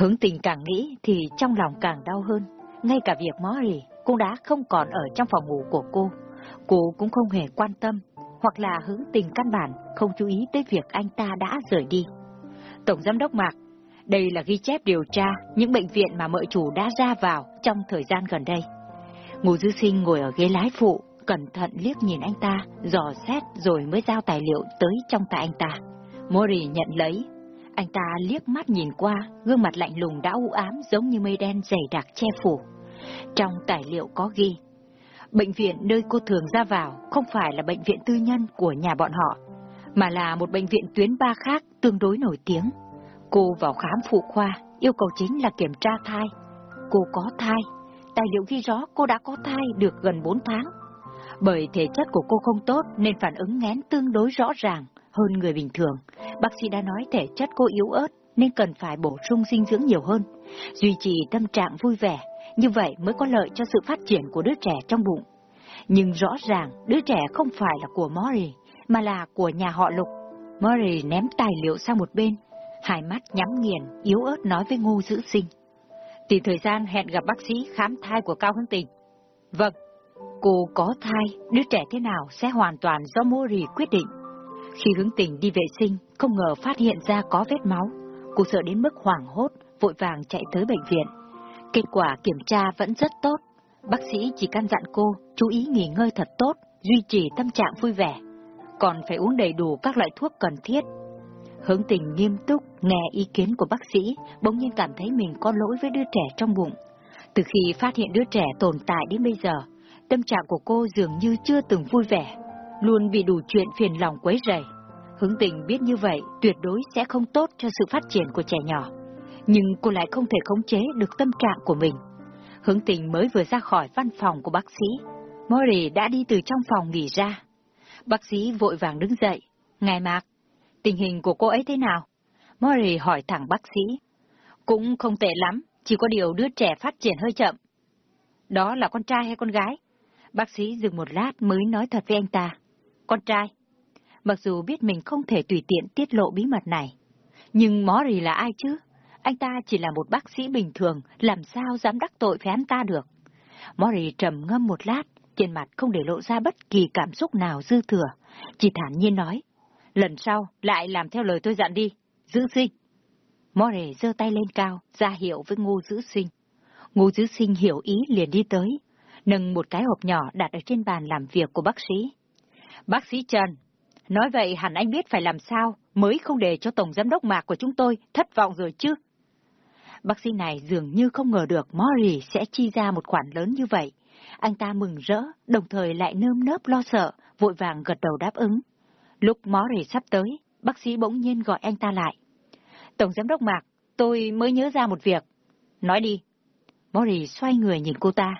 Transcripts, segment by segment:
Hướng tình càng nghĩ thì trong lòng càng đau hơn. Ngay cả việc Mori cũng đã không còn ở trong phòng ngủ của cô. Cô cũng không hề quan tâm, hoặc là hướng tình căn bản không chú ý tới việc anh ta đã rời đi. Tổng Giám đốc Mạc, đây là ghi chép điều tra những bệnh viện mà mợ chủ đã ra vào trong thời gian gần đây. Ngô Dư Sinh ngồi ở ghế lái phụ, cẩn thận liếc nhìn anh ta, dò xét rồi mới giao tài liệu tới trong tay anh ta. Mori nhận lấy. Anh ta liếc mắt nhìn qua, gương mặt lạnh lùng đã u ám giống như mây đen dày đặc che phủ. Trong tài liệu có ghi, bệnh viện nơi cô thường ra vào không phải là bệnh viện tư nhân của nhà bọn họ, mà là một bệnh viện tuyến ba khác tương đối nổi tiếng. Cô vào khám phụ khoa, yêu cầu chính là kiểm tra thai. Cô có thai. Tài liệu ghi rõ cô đã có thai được gần 4 tháng. Bởi thể chất của cô không tốt nên phản ứng ngén tương đối rõ ràng hơn người bình thường. Bác sĩ đã nói thể chất cô yếu ớt nên cần phải bổ sung dinh dưỡng nhiều hơn. Duy trì tâm trạng vui vẻ, như vậy mới có lợi cho sự phát triển của đứa trẻ trong bụng. Nhưng rõ ràng đứa trẻ không phải là của Mori, mà là của nhà họ Lục. Mori ném tài liệu sang một bên, hai mắt nhắm nghiền, yếu ớt nói với Ngô Giữ Sinh. Tìm thời gian hẹn gặp bác sĩ khám thai của Cao Hưng Tình. Vâng, cô có thai, đứa trẻ thế nào sẽ hoàn toàn do Mori quyết định. Khi hướng tình đi vệ sinh, không ngờ phát hiện ra có vết máu. Cô sợ đến mức hoảng hốt, vội vàng chạy tới bệnh viện. Kết quả kiểm tra vẫn rất tốt. Bác sĩ chỉ căn dặn cô chú ý nghỉ ngơi thật tốt, duy trì tâm trạng vui vẻ. Còn phải uống đầy đủ các loại thuốc cần thiết. Hướng tình nghiêm túc nghe ý kiến của bác sĩ, bỗng nhiên cảm thấy mình có lỗi với đứa trẻ trong bụng. Từ khi phát hiện đứa trẻ tồn tại đến bây giờ, tâm trạng của cô dường như chưa từng vui vẻ, luôn bị đủ chuyện phiền lòng quấy rầy. Hướng tình biết như vậy tuyệt đối sẽ không tốt cho sự phát triển của trẻ nhỏ. Nhưng cô lại không thể khống chế được tâm trạng của mình. Hướng tình mới vừa ra khỏi văn phòng của bác sĩ. Mori đã đi từ trong phòng nghỉ ra. Bác sĩ vội vàng đứng dậy. Ngài Mạc, tình hình của cô ấy thế nào? Mori hỏi thẳng bác sĩ. Cũng không tệ lắm, chỉ có điều đứa trẻ phát triển hơi chậm. Đó là con trai hay con gái? Bác sĩ dừng một lát mới nói thật với anh ta. Con trai. Mặc dù biết mình không thể tùy tiện tiết lộ bí mật này. Nhưng Mori là ai chứ? Anh ta chỉ là một bác sĩ bình thường, làm sao dám đắc tội với anh ta được? Mori trầm ngâm một lát, trên mặt không để lộ ra bất kỳ cảm xúc nào dư thừa, chỉ thản nhiên nói. Lần sau, lại làm theo lời tôi dặn đi, giữ sinh. Mori giơ tay lên cao, ra hiệu với ngô giữ sinh. Ngô giữ sinh hiểu ý liền đi tới, nâng một cái hộp nhỏ đặt ở trên bàn làm việc của bác sĩ. Bác sĩ Trần, nói vậy hẳn anh biết phải làm sao mới không để cho Tổng Giám đốc Mạc của chúng tôi thất vọng rồi chứ. Bác sĩ này dường như không ngờ được Mori sẽ chi ra một khoản lớn như vậy. Anh ta mừng rỡ, đồng thời lại nơm nớp lo sợ, vội vàng gật đầu đáp ứng. Lúc Mori sắp tới, bác sĩ bỗng nhiên gọi anh ta lại. Tổng Giám đốc Mạc, tôi mới nhớ ra một việc. Nói đi. Mori xoay người nhìn cô ta.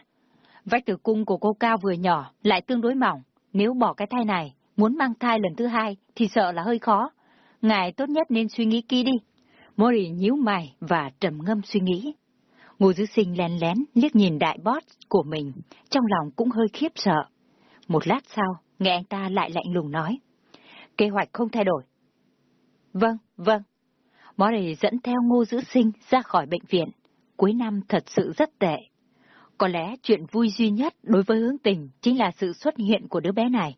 Vách tử cung của cô cao vừa nhỏ, lại tương đối mỏng. Nếu bỏ cái thai này, muốn mang thai lần thứ hai thì sợ là hơi khó. Ngài tốt nhất nên suy nghĩ kỹ đi. Mori nhíu mày và trầm ngâm suy nghĩ. Ngô Dư Sinh lén lén liếc nhìn đại boss của mình, trong lòng cũng hơi khiếp sợ. Một lát sau, nghe anh ta lại lạnh lùng nói. Kế hoạch không thay đổi. Vâng, vâng. Mori dẫn theo Ngô Dữ Sinh ra khỏi bệnh viện. Cuối năm thật sự rất tệ. Có lẽ chuyện vui duy nhất đối với hướng tình chính là sự xuất hiện của đứa bé này.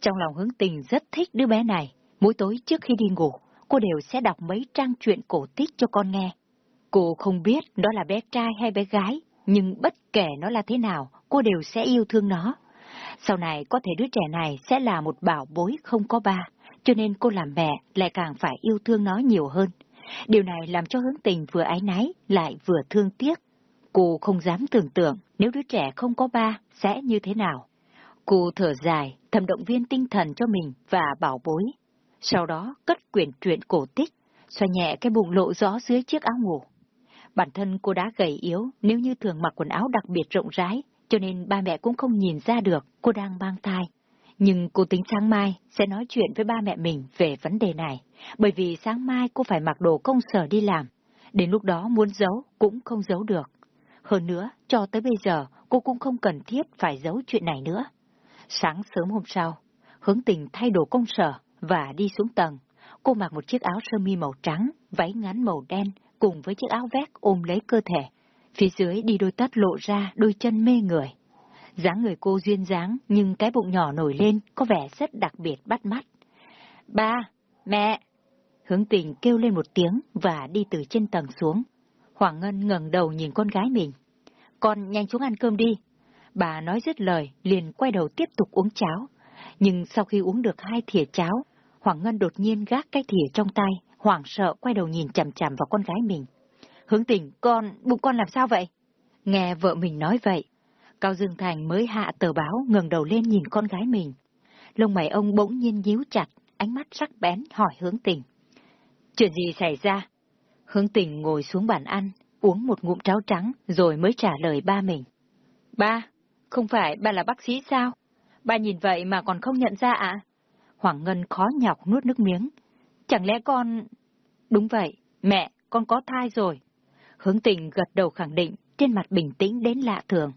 Trong lòng hướng tình rất thích đứa bé này, mỗi tối trước khi đi ngủ, cô đều sẽ đọc mấy trang truyện cổ tích cho con nghe. Cô không biết đó là bé trai hay bé gái, nhưng bất kể nó là thế nào, cô đều sẽ yêu thương nó. Sau này có thể đứa trẻ này sẽ là một bảo bối không có ba, cho nên cô làm mẹ lại càng phải yêu thương nó nhiều hơn. Điều này làm cho hướng tình vừa ái náy lại vừa thương tiếc. Cô không dám tưởng tượng nếu đứa trẻ không có ba sẽ như thế nào. Cô thở dài, thầm động viên tinh thần cho mình và bảo bối. Sau đó cất quyển truyện cổ tích, xoa nhẹ cái bụng lộ gió dưới chiếc áo ngủ. Bản thân cô đã gầy yếu nếu như thường mặc quần áo đặc biệt rộng rãi, cho nên ba mẹ cũng không nhìn ra được cô đang mang thai. Nhưng cô tính sáng mai sẽ nói chuyện với ba mẹ mình về vấn đề này, bởi vì sáng mai cô phải mặc đồ công sở đi làm. Đến lúc đó muốn giấu cũng không giấu được. Hơn nữa, cho tới bây giờ cô cũng không cần thiết phải giấu chuyện này nữa. Sáng sớm hôm sau, hướng tình thay đồ công sở và đi xuống tầng. cô mặc một chiếc áo sơ mi màu trắng, váy ngắn màu đen, cùng với chiếc áo vest ôm lấy cơ thể. Phía dưới đi đôi tất lộ ra đôi chân mê người. dáng người cô duyên dáng, nhưng cái bụng nhỏ nổi lên có vẻ rất đặc biệt bắt mắt. Ba, mẹ! Hướng tình kêu lên một tiếng và đi từ trên tầng xuống. Hoàng Ngân ngẩng đầu nhìn con gái mình. Con nhanh xuống ăn cơm đi. Bà nói dứt lời, liền quay đầu tiếp tục uống cháo. Nhưng sau khi uống được hai thìa cháo, Hoàng Ngân đột nhiên gác cái thìa trong tay, hoảng sợ quay đầu nhìn chằm chằm vào con gái mình. Hướng tình, con, bụng con làm sao vậy? Nghe vợ mình nói vậy, Cao Dương Thành mới hạ tờ báo ngẩng đầu lên nhìn con gái mình. Lông mày ông bỗng nhiên nhíu chặt, ánh mắt sắc bén hỏi hướng tình. Chuyện gì xảy ra? Hướng tình ngồi xuống bàn ăn, uống một ngụm cháo trắng rồi mới trả lời ba mình. Ba, không phải ba là bác sĩ sao? Ba nhìn vậy mà còn không nhận ra ạ? À? Hoàng Ngân khó nhọc nuốt nước miếng. Chẳng lẽ con... Đúng vậy, mẹ, con có thai rồi. Hướng tình gật đầu khẳng định, trên mặt bình tĩnh đến lạ thường.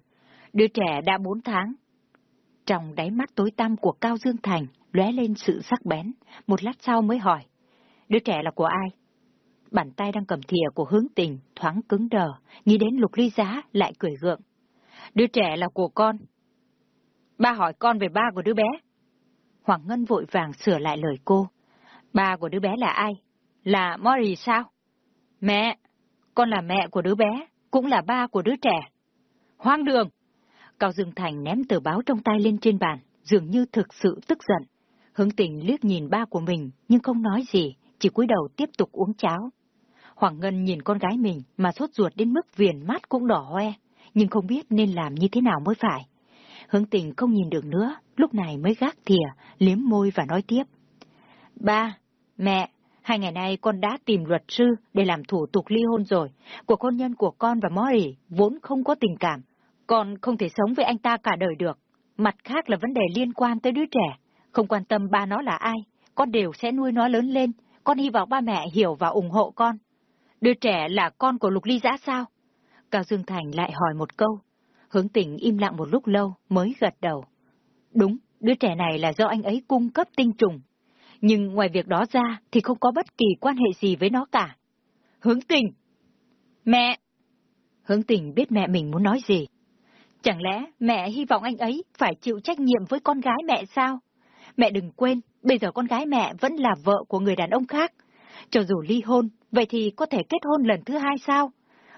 Đứa trẻ đã bốn tháng. Trong đáy mắt tối tăm của Cao Dương Thành lóe lên sự sắc bén, một lát sau mới hỏi. Đứa trẻ là của ai? Bàn tay đang cầm thìa của hướng tình, thoáng cứng đờ, nghĩ đến lục ly giá, lại cười gượng. Đứa trẻ là của con. Ba hỏi con về ba của đứa bé. Hoàng Ngân vội vàng sửa lại lời cô. Ba của đứa bé là ai? Là Mori sao? Mẹ, con là mẹ của đứa bé, cũng là ba của đứa trẻ. Hoang đường! Cao Dương Thành ném tờ báo trong tay lên trên bàn, dường như thực sự tức giận. Hướng tình liếc nhìn ba của mình, nhưng không nói gì, chỉ cúi đầu tiếp tục uống cháo. Hoàng Ngân nhìn con gái mình mà sốt ruột đến mức viền mắt cũng đỏ hoe, nhưng không biết nên làm như thế nào mới phải. Hướng tình không nhìn được nữa, lúc này mới gác thìa, liếm môi và nói tiếp. Ba, mẹ, hai ngày nay con đã tìm luật sư để làm thủ tục ly hôn rồi. Cuộc hôn nhân của con và Mori vốn không có tình cảm. Con không thể sống với anh ta cả đời được. Mặt khác là vấn đề liên quan tới đứa trẻ. Không quan tâm ba nó là ai, con đều sẽ nuôi nó lớn lên. Con hy vọng ba mẹ hiểu và ủng hộ con. Đứa trẻ là con của Lục Ly Giã sao? Cao Dương Thành lại hỏi một câu. Hướng tình im lặng một lúc lâu mới gật đầu. Đúng, đứa trẻ này là do anh ấy cung cấp tinh trùng. Nhưng ngoài việc đó ra thì không có bất kỳ quan hệ gì với nó cả. Hướng tình! Mẹ! Hướng tình biết mẹ mình muốn nói gì. Chẳng lẽ mẹ hy vọng anh ấy phải chịu trách nhiệm với con gái mẹ sao? Mẹ đừng quên, bây giờ con gái mẹ vẫn là vợ của người đàn ông khác. Cho dù ly hôn, vậy thì có thể kết hôn lần thứ hai sao?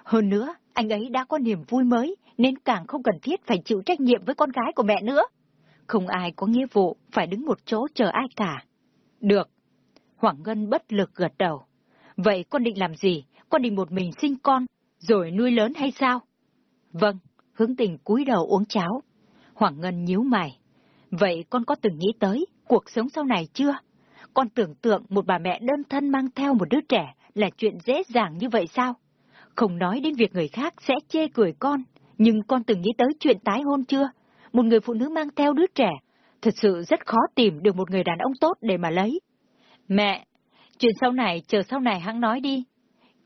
Hơn nữa, anh ấy đã có niềm vui mới, nên càng không cần thiết phải chịu trách nhiệm với con gái của mẹ nữa. Không ai có nghĩa vụ phải đứng một chỗ chờ ai cả. Được. Hoàng Ngân bất lực gật đầu. Vậy con định làm gì? Con định một mình sinh con, rồi nuôi lớn hay sao? Vâng, hướng tình cúi đầu uống cháo. Hoàng Ngân nhíu mày. Vậy con có từng nghĩ tới cuộc sống sau này chưa? Con tưởng tượng một bà mẹ đơn thân mang theo một đứa trẻ là chuyện dễ dàng như vậy sao? Không nói đến việc người khác sẽ chê cười con, nhưng con từng nghĩ tới chuyện tái hôn chưa? Một người phụ nữ mang theo đứa trẻ, thật sự rất khó tìm được một người đàn ông tốt để mà lấy. Mẹ, chuyện sau này chờ sau này hắn nói đi.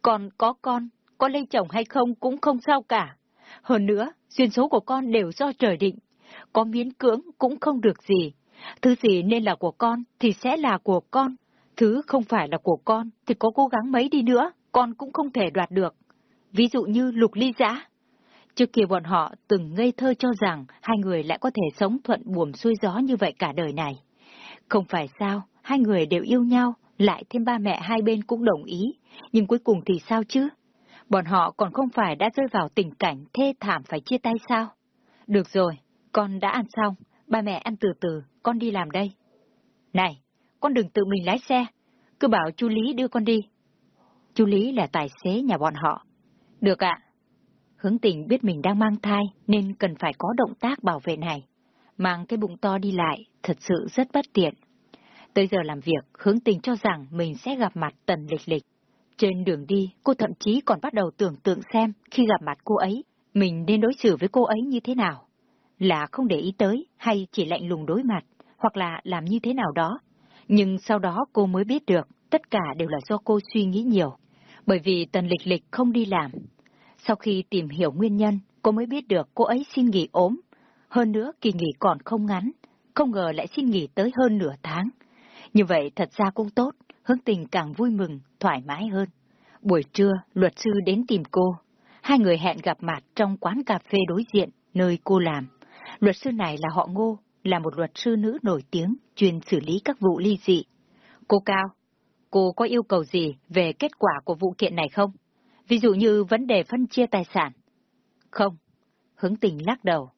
Con có con, có lấy chồng hay không cũng không sao cả. Hơn nữa, duyên số của con đều do trời định. Có miễn cưỡng cũng không được gì. Thứ gì nên là của con thì sẽ là của con. Thứ không phải là của con thì có cố gắng mấy đi nữa, con cũng không thể đoạt được. Ví dụ như lục ly giã. Trước kia bọn họ từng ngây thơ cho rằng hai người lại có thể sống thuận buồm xuôi gió như vậy cả đời này. Không phải sao, hai người đều yêu nhau, lại thêm ba mẹ hai bên cũng đồng ý, nhưng cuối cùng thì sao chứ? Bọn họ còn không phải đã rơi vào tình cảnh thê thảm phải chia tay sao? Được rồi, con đã ăn xong, ba mẹ ăn từ từ, con đi làm đây. Này, con đừng tự mình lái xe, cứ bảo chú Lý đưa con đi. Chú Lý là tài xế nhà bọn họ. Được ạ. Hướng tình biết mình đang mang thai nên cần phải có động tác bảo vệ này. Mang cái bụng to đi lại thật sự rất bất tiện. Tới giờ làm việc, hướng tình cho rằng mình sẽ gặp mặt tần lịch lịch. Trên đường đi, cô thậm chí còn bắt đầu tưởng tượng xem khi gặp mặt cô ấy, mình nên đối xử với cô ấy như thế nào. Là không để ý tới hay chỉ lạnh lùng đối mặt, hoặc là làm như thế nào đó. Nhưng sau đó cô mới biết được tất cả đều là do cô suy nghĩ nhiều. Bởi vì tần lịch lịch không đi làm. Sau khi tìm hiểu nguyên nhân, cô mới biết được cô ấy xin nghỉ ốm. Hơn nữa kỳ nghỉ còn không ngắn, không ngờ lại xin nghỉ tới hơn nửa tháng. Như vậy thật ra cũng tốt, hướng tình càng vui mừng, thoải mái hơn. Buổi trưa, luật sư đến tìm cô. Hai người hẹn gặp mặt trong quán cà phê đối diện, nơi cô làm. Luật sư này là họ Ngô, là một luật sư nữ nổi tiếng, chuyên xử lý các vụ ly dị. Cô Cao, cô có yêu cầu gì về kết quả của vụ kiện này không? Ví dụ như vấn đề phân chia tài sản. Không. Hướng tình lắc đầu.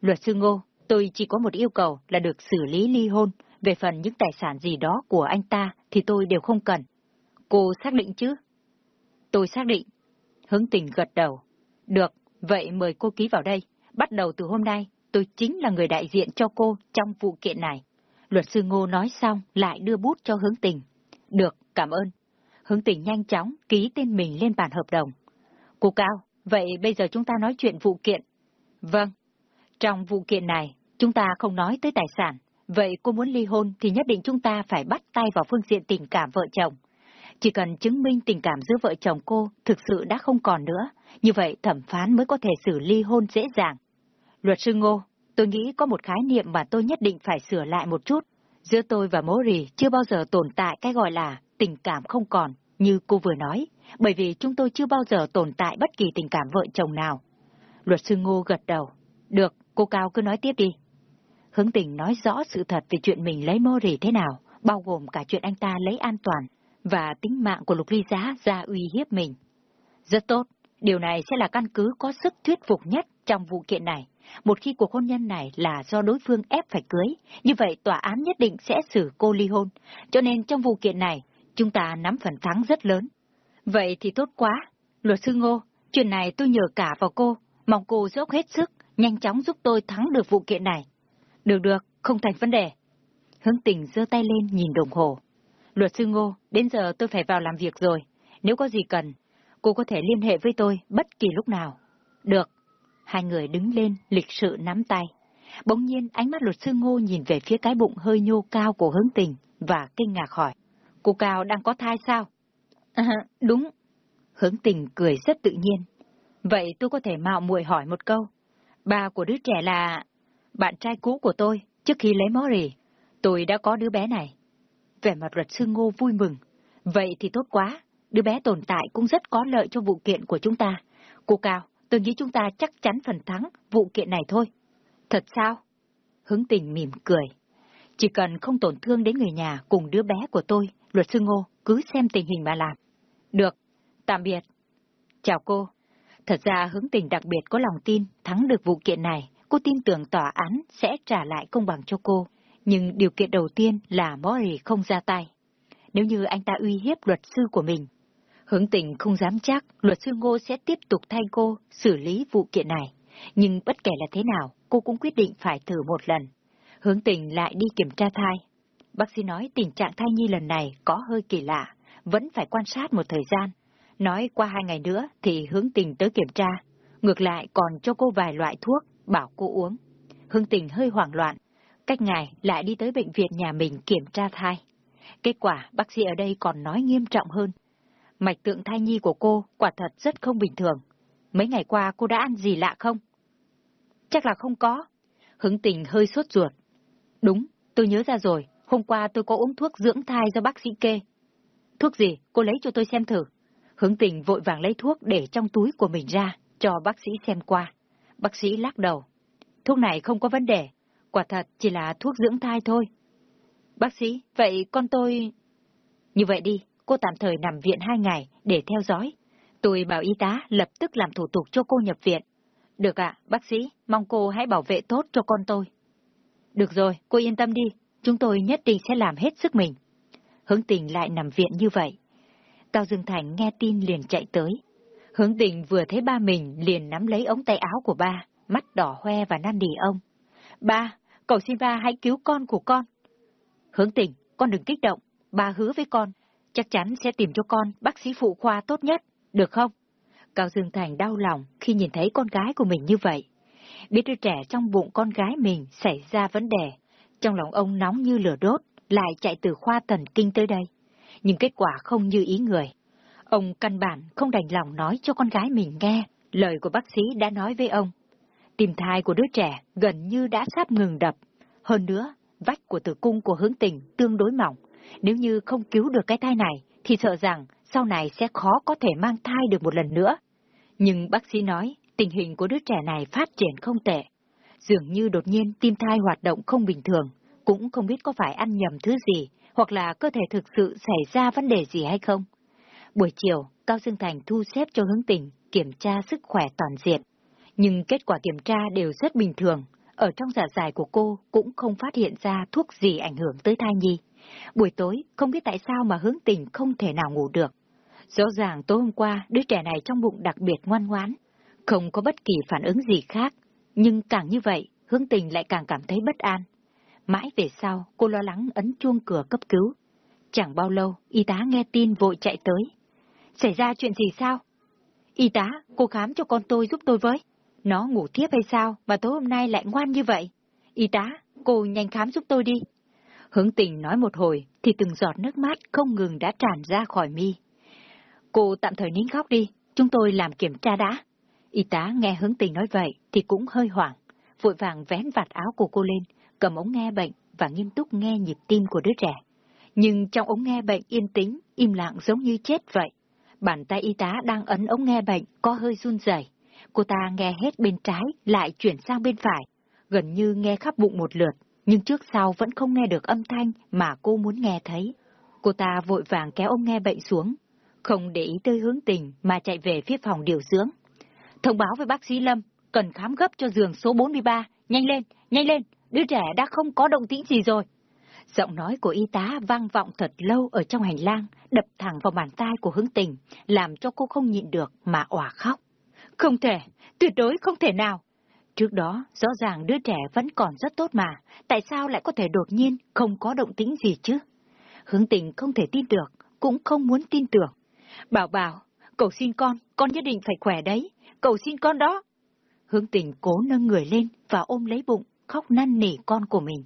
Luật sư Ngô, tôi chỉ có một yêu cầu là được xử lý ly hôn. Về phần những tài sản gì đó của anh ta thì tôi đều không cần. Cô xác định chứ? Tôi xác định. Hướng tình gật đầu. Được, vậy mời cô ký vào đây. Bắt đầu từ hôm nay, tôi chính là người đại diện cho cô trong vụ kiện này. Luật sư Ngô nói xong lại đưa bút cho hướng tình. Được, cảm ơn. Hướng tình nhanh chóng ký tên mình lên bản hợp đồng. Cô Cao, vậy bây giờ chúng ta nói chuyện vụ kiện. Vâng. Trong vụ kiện này, chúng ta không nói tới tài sản. Vậy cô muốn ly hôn thì nhất định chúng ta phải bắt tay vào phương diện tình cảm vợ chồng. Chỉ cần chứng minh tình cảm giữa vợ chồng cô thực sự đã không còn nữa, như vậy thẩm phán mới có thể xử ly hôn dễ dàng. Luật sư Ngô, tôi nghĩ có một khái niệm mà tôi nhất định phải sửa lại một chút. Giữa tôi và Mori chưa bao giờ tồn tại cái gọi là tình cảm không còn, như cô vừa nói, bởi vì chúng tôi chưa bao giờ tồn tại bất kỳ tình cảm vợ chồng nào. Luật sư Ngô gật đầu. Được, cô Cao cứ nói tiếp đi. Hướng tình nói rõ sự thật về chuyện mình lấy Mori thế nào, bao gồm cả chuyện anh ta lấy an toàn và tính mạng của Lục Ly Giá ra uy hiếp mình. Rất tốt, điều này sẽ là căn cứ có sức thuyết phục nhất trong vụ kiện này. Một khi cuộc hôn nhân này là do đối phương ép phải cưới, như vậy tòa án nhất định sẽ xử cô ly hôn. Cho nên trong vụ kiện này, chúng ta nắm phần thắng rất lớn. Vậy thì tốt quá. Luật sư Ngô, chuyện này tôi nhờ cả vào cô, mong cô dốc hết sức, nhanh chóng giúp tôi thắng được vụ kiện này. Được được, không thành vấn đề. Hướng tình giơ tay lên nhìn đồng hồ. Luật sư Ngô, đến giờ tôi phải vào làm việc rồi. Nếu có gì cần, cô có thể liên hệ với tôi bất kỳ lúc nào. Được. Hai người đứng lên, lịch sự nắm tay. Bỗng nhiên ánh mắt luật sư Ngô nhìn về phía cái bụng hơi nhô cao của hướng tình và kinh ngạc hỏi. Cô Cao đang có thai sao? À, đúng. Hướng tình cười rất tự nhiên. Vậy tôi có thể mạo muội hỏi một câu. Ba của đứa trẻ là... Bạn trai cũ của tôi, trước khi lấy Mori, tôi đã có đứa bé này. Vẻ mặt luật sư Ngô vui mừng. Vậy thì tốt quá, đứa bé tồn tại cũng rất có lợi cho vụ kiện của chúng ta. Cô Cao, tôi nghĩ chúng ta chắc chắn phần thắng vụ kiện này thôi. Thật sao? Hướng tình mỉm cười. Chỉ cần không tổn thương đến người nhà cùng đứa bé của tôi, luật sư Ngô cứ xem tình hình mà làm. Được, tạm biệt. Chào cô. Thật ra hướng tình đặc biệt có lòng tin thắng được vụ kiện này, cô tin tưởng tòa án sẽ trả lại công bằng cho cô. Nhưng điều kiện đầu tiên là Mori không ra tay. Nếu như anh ta uy hiếp luật sư của mình, hướng tình không dám chắc luật sư Ngô sẽ tiếp tục thay cô xử lý vụ kiện này. Nhưng bất kể là thế nào, cô cũng quyết định phải thử một lần. Hướng tình lại đi kiểm tra thai. Bác sĩ nói tình trạng thai nhi lần này có hơi kỳ lạ, vẫn phải quan sát một thời gian. Nói qua hai ngày nữa thì hướng tình tới kiểm tra. Ngược lại còn cho cô vài loại thuốc, bảo cô uống. Hướng tình hơi hoảng loạn, cách ngày lại đi tới bệnh viện nhà mình kiểm tra thai. Kết quả bác sĩ ở đây còn nói nghiêm trọng hơn. Mạch tượng thai nhi của cô quả thật rất không bình thường. Mấy ngày qua cô đã ăn gì lạ không? Chắc là không có. Hứng tình hơi sốt ruột. Đúng, tôi nhớ ra rồi. Hôm qua tôi có uống thuốc dưỡng thai do bác sĩ kê. Thuốc gì? Cô lấy cho tôi xem thử. Hướng tình vội vàng lấy thuốc để trong túi của mình ra, cho bác sĩ xem qua. Bác sĩ lắc đầu. Thuốc này không có vấn đề, quả thật chỉ là thuốc dưỡng thai thôi. Bác sĩ, vậy con tôi... Như vậy đi, cô tạm thời nằm viện hai ngày để theo dõi. Tôi bảo y tá lập tức làm thủ tục cho cô nhập viện. Được ạ, bác sĩ, mong cô hãy bảo vệ tốt cho con tôi. Được rồi, cô yên tâm đi, chúng tôi nhất định sẽ làm hết sức mình. Hướng tình lại nằm viện như vậy. Cao Dương Thành nghe tin liền chạy tới. Hướng tình vừa thấy ba mình liền nắm lấy ống tay áo của ba, mắt đỏ hoe và năn nỉ ông. Ba, cậu xin ba hãy cứu con của con. Hướng tình, con đừng kích động, ba hứa với con, chắc chắn sẽ tìm cho con bác sĩ phụ khoa tốt nhất, được không? Cao Dương Thành đau lòng khi nhìn thấy con gái của mình như vậy. Biết đứa trẻ trong bụng con gái mình xảy ra vấn đề, trong lòng ông nóng như lửa đốt, lại chạy từ khoa thần kinh tới đây. Nhưng kết quả không như ý người. Ông căn bản không đành lòng nói cho con gái mình nghe lời của bác sĩ đã nói với ông. Tim thai của đứa trẻ gần như đã sắp ngừng đập. Hơn nữa, vách của tử cung của hướng tình tương đối mỏng, nếu như không cứu được cái thai này, thì sợ rằng sau này sẽ khó có thể mang thai được một lần nữa. Nhưng bác sĩ nói, tình hình của đứa trẻ này phát triển không tệ. Dường như đột nhiên tim thai hoạt động không bình thường, cũng không biết có phải ăn nhầm thứ gì, hoặc là cơ thể thực sự xảy ra vấn đề gì hay không. Buổi chiều, Cao Dương Thành thu xếp cho hướng tình kiểm tra sức khỏe toàn diện. Nhưng kết quả kiểm tra đều rất bình thường, ở trong dạ dày của cô cũng không phát hiện ra thuốc gì ảnh hưởng tới thai nhi. Buổi tối, không biết tại sao mà hướng tình không thể nào ngủ được. Rõ ràng tối hôm qua, đứa trẻ này trong bụng đặc biệt ngoan ngoãn, không có bất kỳ phản ứng gì khác. Nhưng càng như vậy, hướng tình lại càng cảm thấy bất an. Mãi về sau, cô lo lắng ấn chuông cửa cấp cứu. Chẳng bao lâu, y tá nghe tin vội chạy tới. Xảy ra chuyện gì sao? Y tá, cô khám cho con tôi giúp tôi với. Nó ngủ thiếp hay sao mà tối hôm nay lại ngoan như vậy? Y tá, cô nhanh khám giúp tôi đi. Hướng tình nói một hồi, thì từng giọt nước mắt không ngừng đã tràn ra khỏi mi. Cô tạm thời nín khóc đi, chúng tôi làm kiểm tra đã. Y tá nghe hướng tình nói vậy thì cũng hơi hoảng, vội vàng vén vạt áo của cô lên, cầm ống nghe bệnh và nghiêm túc nghe nhịp tim của đứa trẻ. Nhưng trong ống nghe bệnh yên tĩnh, im lặng giống như chết vậy. Bàn tay y tá đang ấn ống nghe bệnh có hơi run rẩy. Cô ta nghe hết bên trái, lại chuyển sang bên phải, gần như nghe khắp bụng một lượt, nhưng trước sau vẫn không nghe được âm thanh mà cô muốn nghe thấy. Cô ta vội vàng kéo ông nghe bệnh xuống, không để ý tới hướng tình mà chạy về phía phòng điều dưỡng. Thông báo với bác sĩ Lâm, cần khám gấp cho giường số 43, nhanh lên, nhanh lên, đứa trẻ đã không có động tĩnh gì rồi. Giọng nói của y tá vang vọng thật lâu ở trong hành lang, đập thẳng vào bàn tay của hướng tình, làm cho cô không nhịn được mà òa khóc. Không thể, tuyệt đối không thể nào. Trước đó, rõ ràng đứa trẻ vẫn còn rất tốt mà, tại sao lại có thể đột nhiên không có động tĩnh gì chứ? Hướng tình không thể tin được, cũng không muốn tin tưởng. Bảo bảo, cậu xin con, con nhất định phải khỏe đấy, cậu xin con đó. Hướng tình cố nâng người lên và ôm lấy bụng, khóc năn nỉ con của mình.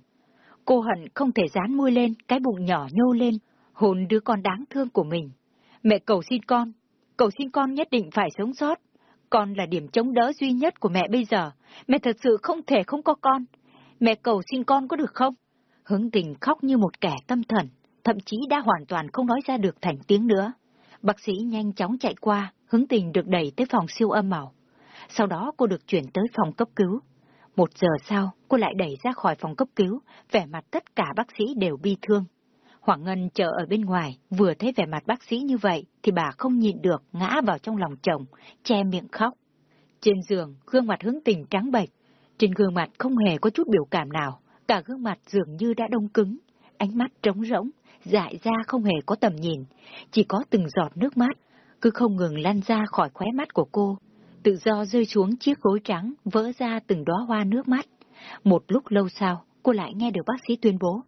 Cô hận không thể dán môi lên, cái bụng nhỏ nhô lên, hôn đứa con đáng thương của mình. Mẹ cầu xin con, cầu xin con nhất định phải sống sót. Con là điểm chống đỡ duy nhất của mẹ bây giờ. Mẹ thật sự không thể không có con. Mẹ cầu xin con có được không? Hướng tình khóc như một kẻ tâm thần, thậm chí đã hoàn toàn không nói ra được thành tiếng nữa. Bác sĩ nhanh chóng chạy qua, hướng tình được đẩy tới phòng siêu âm màu. Sau đó cô được chuyển tới phòng cấp cứu. Một giờ sau, cô lại đẩy ra khỏi phòng cấp cứu, vẻ mặt tất cả bác sĩ đều bi thương. Hoàng Ngân chờ ở bên ngoài, vừa thấy vẻ mặt bác sĩ như vậy, thì bà không nhịn được, ngã vào trong lòng chồng, che miệng khóc. Trên giường, gương mặt hướng tình trắng bệch, trên gương mặt không hề có chút biểu cảm nào, cả gương mặt dường như đã đông cứng, ánh mắt trống rỗng, dại ra không hề có tầm nhìn, chỉ có từng giọt nước mắt, cứ không ngừng lan ra khỏi khóe mắt của cô, tự do rơi xuống chiếc gối trắng, vỡ ra từng đóa hoa nước mắt. Một lúc lâu sau, cô lại nghe được bác sĩ tuyên bố.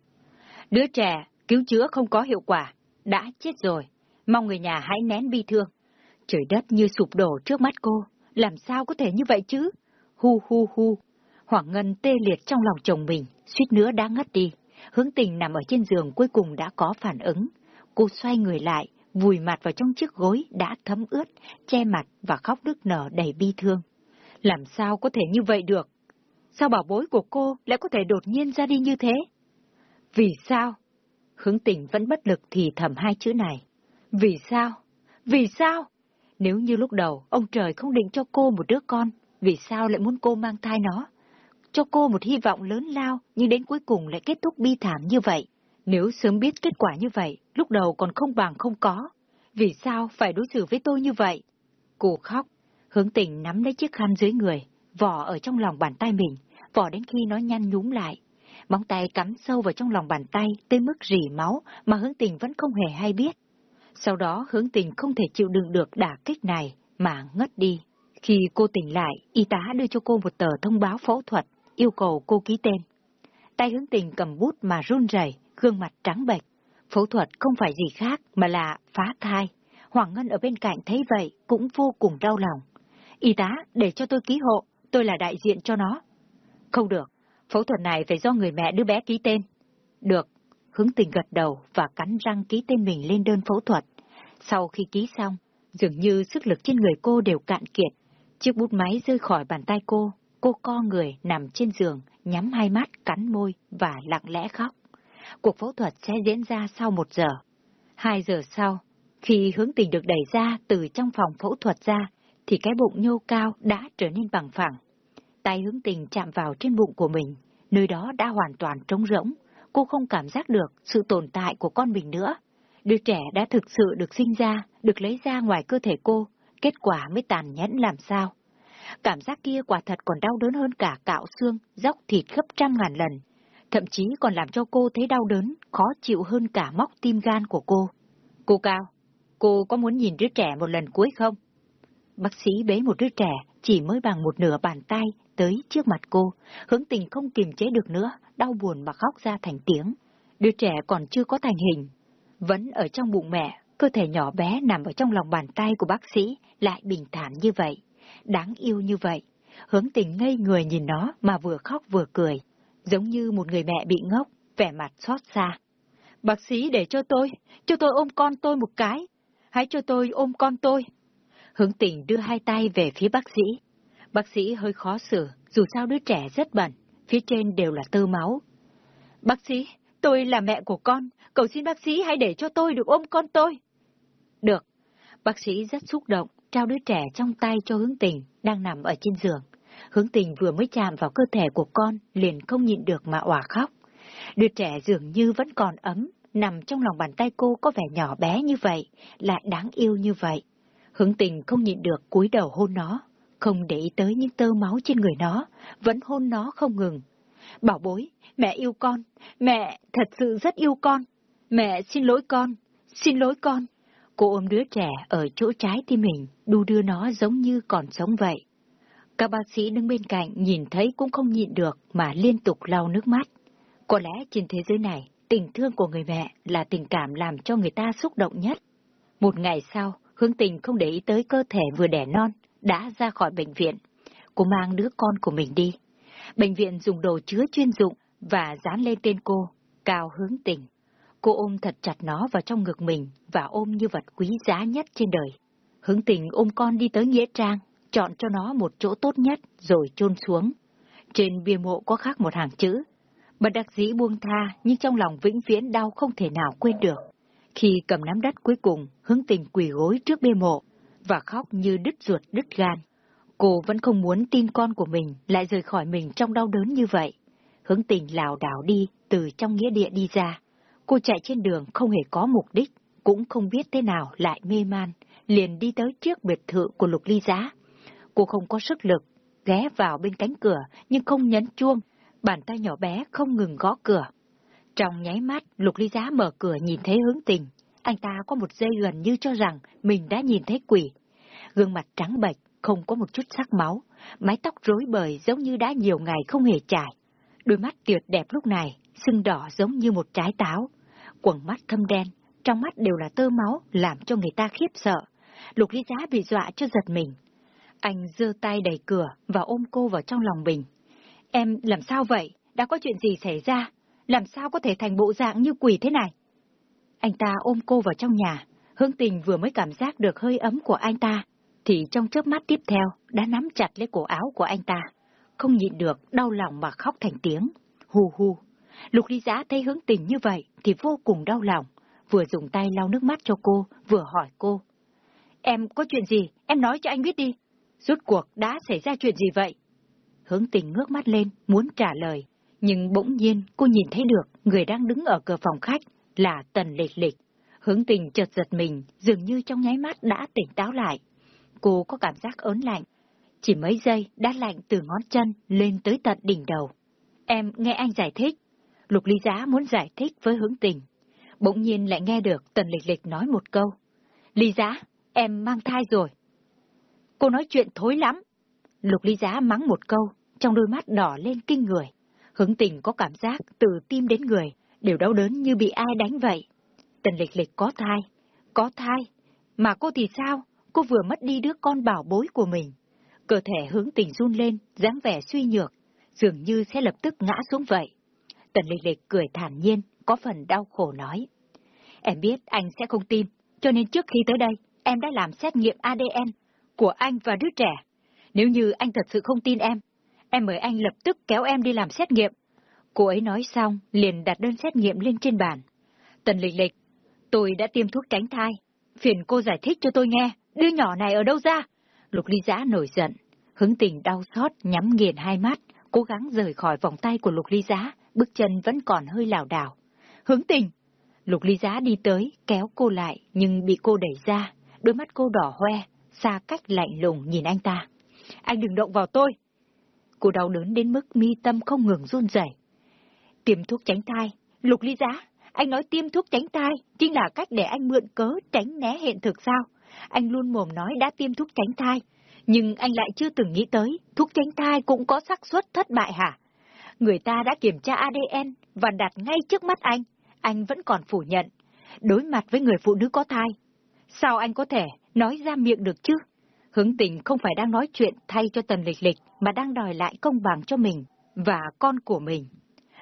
Đứa trẻ, cứu chữa không có hiệu quả, đã chết rồi, mong người nhà hãy nén bi thương. Trời đất như sụp đổ trước mắt cô, làm sao có thể như vậy chứ? Hu hu hu, Hoàng Ngân tê liệt trong lòng chồng mình, suýt nữa đã ngất đi. Hướng tình nằm ở trên giường cuối cùng đã có phản ứng. Cô xoay người lại, vùi mặt vào trong chiếc gối đã thấm ướt, che mặt và khóc nức nở đầy bi thương. Làm sao có thể như vậy được? Sao bảo bối của cô lại có thể đột nhiên ra đi như thế? Vì sao? Hướng tình vẫn bất lực thì thầm hai chữ này. Vì sao? Vì sao? Nếu như lúc đầu ông trời không định cho cô một đứa con, vì sao lại muốn cô mang thai nó? Cho cô một hy vọng lớn lao, nhưng đến cuối cùng lại kết thúc bi thảm như vậy. Nếu sớm biết kết quả như vậy, lúc đầu còn không bằng không có. Vì sao phải đối xử với tôi như vậy? Cô khóc, hướng tình nắm lấy chiếc khăn dưới người, vỏ ở trong lòng bàn tay mình, vỏ đến khi nó nhăn nhúm lại. Móng tay cắm sâu vào trong lòng bàn tay tới mức rỉ máu mà hướng tình vẫn không hề hay biết. Sau đó hướng tình không thể chịu đựng được đả kích này mà ngất đi. Khi cô tỉnh lại, y tá đưa cho cô một tờ thông báo phẫu thuật, yêu cầu cô ký tên. Tay hướng tình cầm bút mà run rẩy, gương mặt trắng bệch. Phẫu thuật không phải gì khác mà là phá thai. Hoàng Ngân ở bên cạnh thấy vậy cũng vô cùng đau lòng. Y tá, để cho tôi ký hộ, tôi là đại diện cho nó. Không được, phẫu thuật này phải do người mẹ đứa bé ký tên. Được, hướng tình gật đầu và cắn răng ký tên mình lên đơn phẫu thuật. Sau khi ký xong, dường như sức lực trên người cô đều cạn kiệt. Chiếc bút máy rơi khỏi bàn tay cô, cô co người nằm trên giường, nhắm hai mắt, cắn môi và lặng lẽ khóc. cuộc phẫu thuật sẽ diễn ra sau một giờ. Hai giờ sau, khi hướng tình được đẩy ra từ trong phòng phẫu thuật ra, thì cái bụng nhô cao đã trở nên bằng phẳng. Tay hướng tình chạm vào trên bụng của mình, nơi đó đã hoàn toàn trống rỗng, cô không cảm giác được sự tồn tại của con mình nữa. Đứa trẻ đã thực sự được sinh ra, được lấy ra ngoài cơ thể cô, kết quả mới tàn nhẫn làm sao. Cảm giác kia quả thật còn đau đớn hơn cả cạo xương, dốc thịt gấp trăm ngàn lần. Thậm chí còn làm cho cô thấy đau đớn, khó chịu hơn cả móc tim gan của cô. Cô Cao, cô có muốn nhìn đứa trẻ một lần cuối không? Bác sĩ bế một đứa trẻ chỉ mới bằng một nửa bàn tay tới trước mặt cô, hướng tình không kiềm chế được nữa, đau buồn mà khóc ra thành tiếng. Đứa trẻ còn chưa có thành hình, vẫn ở trong bụng mẹ, cơ thể nhỏ bé nằm ở trong lòng bàn tay của bác sĩ lại bình thản như vậy, đáng yêu như vậy. Hướng tình ngây người nhìn nó mà vừa khóc vừa cười, giống như một người mẹ bị ngốc, vẻ mặt xót xa. Bác sĩ để cho tôi, cho tôi ôm con tôi một cái. Hãy cho tôi ôm con tôi. Hướng tình đưa hai tay về phía bác sĩ. Bác sĩ hơi khó xử, dù sao đứa trẻ rất bẩn, phía trên đều là tơ máu. Bác sĩ, tôi là mẹ của con, cầu xin bác sĩ hãy để cho tôi được ôm con tôi. Được. Bác sĩ rất xúc động, trao đứa trẻ trong tay cho hướng tình, đang nằm ở trên giường. Hướng tình vừa mới chạm vào cơ thể của con, liền không nhịn được mà òa khóc. Đứa trẻ dường như vẫn còn ấm, nằm trong lòng bàn tay cô có vẻ nhỏ bé như vậy, lại đáng yêu như vậy. Hướng tình không nhịn được cúi đầu hôn nó, không để ý tới những tơ máu trên người nó, vẫn hôn nó không ngừng. Bảo bối, mẹ yêu con, mẹ thật sự rất yêu con. Mẹ xin lỗi con, xin lỗi con. Cô ôm đứa trẻ ở chỗ trái tim mình, đu đưa nó giống như còn sống vậy. Các bác sĩ đứng bên cạnh nhìn thấy cũng không nhịn được mà liên tục lau nước mắt. Có lẽ trên thế giới này, tình thương của người mẹ là tình cảm làm cho người ta xúc động nhất. Một ngày sau, Hương Tình không để ý tới cơ thể vừa đẻ non, đã ra khỏi bệnh viện. Cô mang đứa con của mình đi. Bệnh viện dùng đồ chứa chuyên dụng và dán lên tên cô, Cao Hướng Tình. Cô ôm thật chặt nó vào trong ngực mình và ôm như vật quý giá nhất trên đời. Hướng Tình ôm con đi tới Nghĩa Trang, chọn cho nó một chỗ tốt nhất rồi chôn xuống. Trên bia mộ có khắc một hàng chữ. Bật đặc dĩ buông tha nhưng trong lòng vĩnh viễn đau không thể nào quên được. Khi cầm nắm đất cuối cùng, hướng tình quỳ gối trước bia mộ và khóc như đứt ruột đứt gan. Cô vẫn không muốn tin con của mình lại rời khỏi mình trong đau đớn như vậy. Hướng tình lào đảo đi từ trong nghĩa địa đi ra. Cô chạy trên đường không hề có mục đích, cũng không biết thế nào lại mê man, liền đi tới trước biệt thự của Lục Ly Giá. Cô không có sức lực, ghé vào bên cánh cửa nhưng không nhấn chuông, bàn tay nhỏ bé không ngừng gõ cửa. Trong nháy mắt, Lục Ly Giá mở cửa nhìn thấy hướng tình. Anh ta có một giây gần như cho rằng mình đã nhìn thấy quỷ. Gương mặt trắng bệch, không có một chút sắc máu, mái tóc rối bời giống như đã nhiều ngày không hề chải, Đôi mắt tuyệt đẹp lúc này, sưng đỏ giống như một trái táo. Quần mắt thâm đen, trong mắt đều là tơ máu, làm cho người ta khiếp sợ. Lục Ly Giá bị dọa cho giật mình. Anh giơ tay đẩy cửa và ôm cô vào trong lòng mình. Em làm sao vậy? Đã có chuyện gì xảy ra? làm sao có thể thành bộ dạng như quỷ thế này? Anh ta ôm cô vào trong nhà, hướng tình vừa mới cảm giác được hơi ấm của anh ta, thì trong chớp mắt tiếp theo đã nắm chặt lấy cổ áo của anh ta, không nhịn được đau lòng mà khóc thành tiếng. Hù hù, lục ly giá thấy hướng tình như vậy thì vô cùng đau lòng, vừa dùng tay lau nước mắt cho cô, vừa hỏi cô. Em có chuyện gì? Em nói cho anh biết đi. Rốt cuộc đã xảy ra chuyện gì vậy? Hướng tình ngước mắt lên, muốn trả lời, nhưng bỗng nhiên cô nhìn thấy được người đang đứng ở cửa phòng khách là Tần Lịch Lịch. Hướng tình chợt giật mình, dường như trong nháy mắt đã tỉnh táo lại. Cô có cảm giác ớn lạnh. Chỉ mấy giây đã lạnh từ ngón chân lên tới tận đỉnh đầu. Em nghe anh giải thích. Lục Ly Giá muốn giải thích với hướng tình. Bỗng nhiên lại nghe được Tần Lịch Lịch nói một câu. Ly Giá, em mang thai rồi. Cô nói chuyện thối lắm. Lục Ly Giá mắng một câu, trong đôi mắt đỏ lên kinh người. Hướng tình có cảm giác từ tim đến người, đều đau đớn như bị ai đánh vậy. Tần lịch lịch có thai, có thai, mà cô thì sao? Cô vừa mất đi đứa con bảo bối của mình. Cơ thể hướng tình run lên, dáng vẻ suy nhược, dường như sẽ lập tức ngã xuống vậy. Tần lịch lịch cười thản nhiên, có phần đau khổ nói. Em biết anh sẽ không tin, cho nên trước khi tới đây, em đã làm xét nghiệm ADN của anh và đứa trẻ. Nếu như anh thật sự không tin em, em mời anh lập tức kéo em đi làm xét nghiệm. Cô ấy nói xong, liền đặt đơn xét nghiệm lên trên bàn. Tần lịch lịch, tôi đã tiêm thuốc tránh thai. Phiền cô giải thích cho tôi nghe, đứa nhỏ này ở đâu ra? Lục ly giã nổi giận, hứng tình đau xót nhắm nghiền hai mắt, cố gắng rời khỏi vòng tay của lục ly giá, bước chân vẫn còn hơi lảo đảo. Hướng tình! Lục ly giá đi tới, kéo cô lại, nhưng bị cô đẩy ra, đôi mắt cô đỏ hoe, xa cách lạnh lùng nhìn anh ta. Anh đừng động vào tôi! Cô đau đớn đến mức mi tâm không ngừng run rẩy. Tiêm thuốc tránh thai, lục ly giá, anh nói tiêm thuốc tránh thai chính là cách để anh mượn cớ tránh né hiện thực sao? Anh luôn mồm nói đã tiêm thuốc tránh thai, nhưng anh lại chưa từng nghĩ tới thuốc tránh thai cũng có xác suất thất bại hả? Người ta đã kiểm tra ADN và đặt ngay trước mắt anh, anh vẫn còn phủ nhận. Đối mặt với người phụ nữ có thai, sao anh có thể nói ra miệng được chứ? Hướng tình không phải đang nói chuyện thay cho tần lịch lịch, mà đang đòi lại công bằng cho mình và con của mình.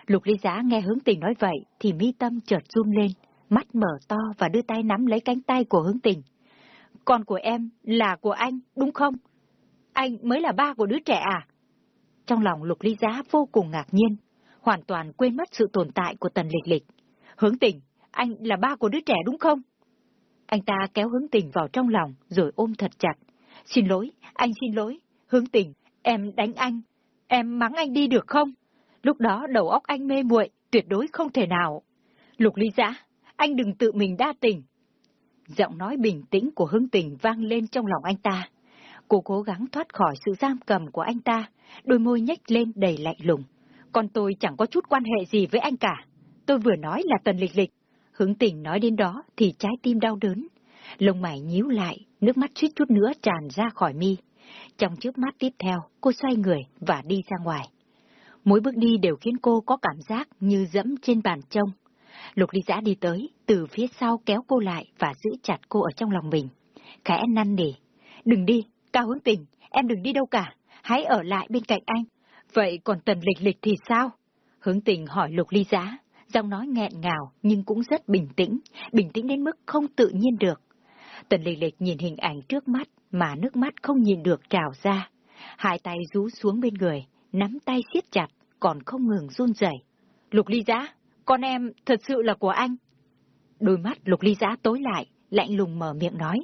Lục ly giá nghe hướng tình nói vậy thì mi tâm chợt run lên, mắt mở to và đưa tay nắm lấy cánh tay của hướng tình. Con của em là của anh, đúng không? Anh mới là ba của đứa trẻ à? Trong lòng lục ly giá vô cùng ngạc nhiên, hoàn toàn quên mất sự tồn tại của tần lịch lịch. Hướng tình, anh là ba của đứa trẻ đúng không? Anh ta kéo hướng tình vào trong lòng rồi ôm thật chặt. Xin lỗi, anh xin lỗi. Hướng tình, em đánh anh. Em mắng anh đi được không? Lúc đó đầu óc anh mê muội, tuyệt đối không thể nào. Lục ly giã, anh đừng tự mình đa tình. Giọng nói bình tĩnh của hướng tình vang lên trong lòng anh ta. Cô cố gắng thoát khỏi sự giam cầm của anh ta, đôi môi nhếch lên đầy lạnh lùng. Còn tôi chẳng có chút quan hệ gì với anh cả. Tôi vừa nói là tần lịch lịch. Hướng tình nói đến đó thì trái tim đau đớn. Lông mày nhíu lại, nước mắt suýt chút nữa tràn ra khỏi mi. Trong trước mắt tiếp theo, cô xoay người và đi ra ngoài. Mỗi bước đi đều khiến cô có cảm giác như dẫm trên bàn trông. Lục ly giã đi tới, từ phía sau kéo cô lại và giữ chặt cô ở trong lòng mình. Khẽ năn nỉ. Đừng đi, Cao hướng tình, em đừng đi đâu cả, hãy ở lại bên cạnh anh. Vậy còn tần lịch lịch thì sao? Hướng tình hỏi lục ly giá, giọng nói nghẹn ngào nhưng cũng rất bình tĩnh, bình tĩnh đến mức không tự nhiên được. Tần lịch lịch nhìn hình ảnh trước mắt mà nước mắt không nhìn được trào ra. Hai tay rú xuống bên người, nắm tay siết chặt, còn không ngừng run rẩy. Lục ly giá, con em thật sự là của anh. Đôi mắt lục ly giá tối lại, lạnh lùng mở miệng nói.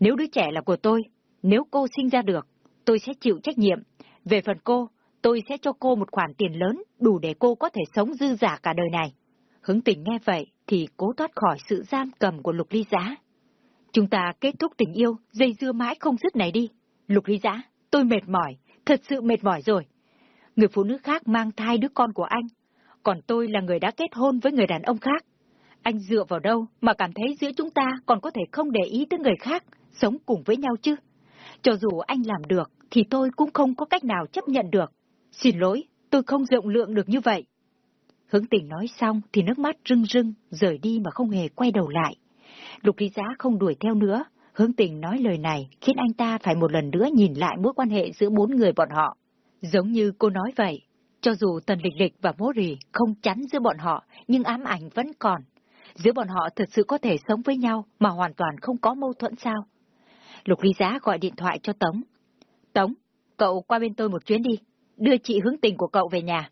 Nếu đứa trẻ là của tôi, nếu cô sinh ra được, tôi sẽ chịu trách nhiệm. Về phần cô, tôi sẽ cho cô một khoản tiền lớn đủ để cô có thể sống dư giả cả đời này. Hướng tình nghe vậy thì cố thoát khỏi sự giam cầm của Lục Ly Giá. Chúng ta kết thúc tình yêu, dây dưa mãi không dứt này đi. Lục Ly Giá, tôi mệt mỏi, thật sự mệt mỏi rồi. Người phụ nữ khác mang thai đứa con của anh, còn tôi là người đã kết hôn với người đàn ông khác. Anh dựa vào đâu mà cảm thấy giữa chúng ta còn có thể không để ý tới người khác, sống cùng với nhau chứ? Cho dù anh làm được, thì tôi cũng không có cách nào chấp nhận được. Xin lỗi, tôi không rộng lượng được như vậy. Hướng tình nói xong thì nước mắt rưng rưng, rời đi mà không hề quay đầu lại. Lục ly giá không đuổi theo nữa, hướng tình nói lời này khiến anh ta phải một lần nữa nhìn lại mối quan hệ giữa bốn người bọn họ. Giống như cô nói vậy, cho dù Tần Lịch Lịch và Mô Rì không chắn giữa bọn họ, nhưng ám ảnh vẫn còn. Giữa bọn họ thật sự có thể sống với nhau mà hoàn toàn không có mâu thuẫn sao? Lục Ly Giá gọi điện thoại cho Tống. Tống, cậu qua bên tôi một chuyến đi, đưa chị hướng tình của cậu về nhà.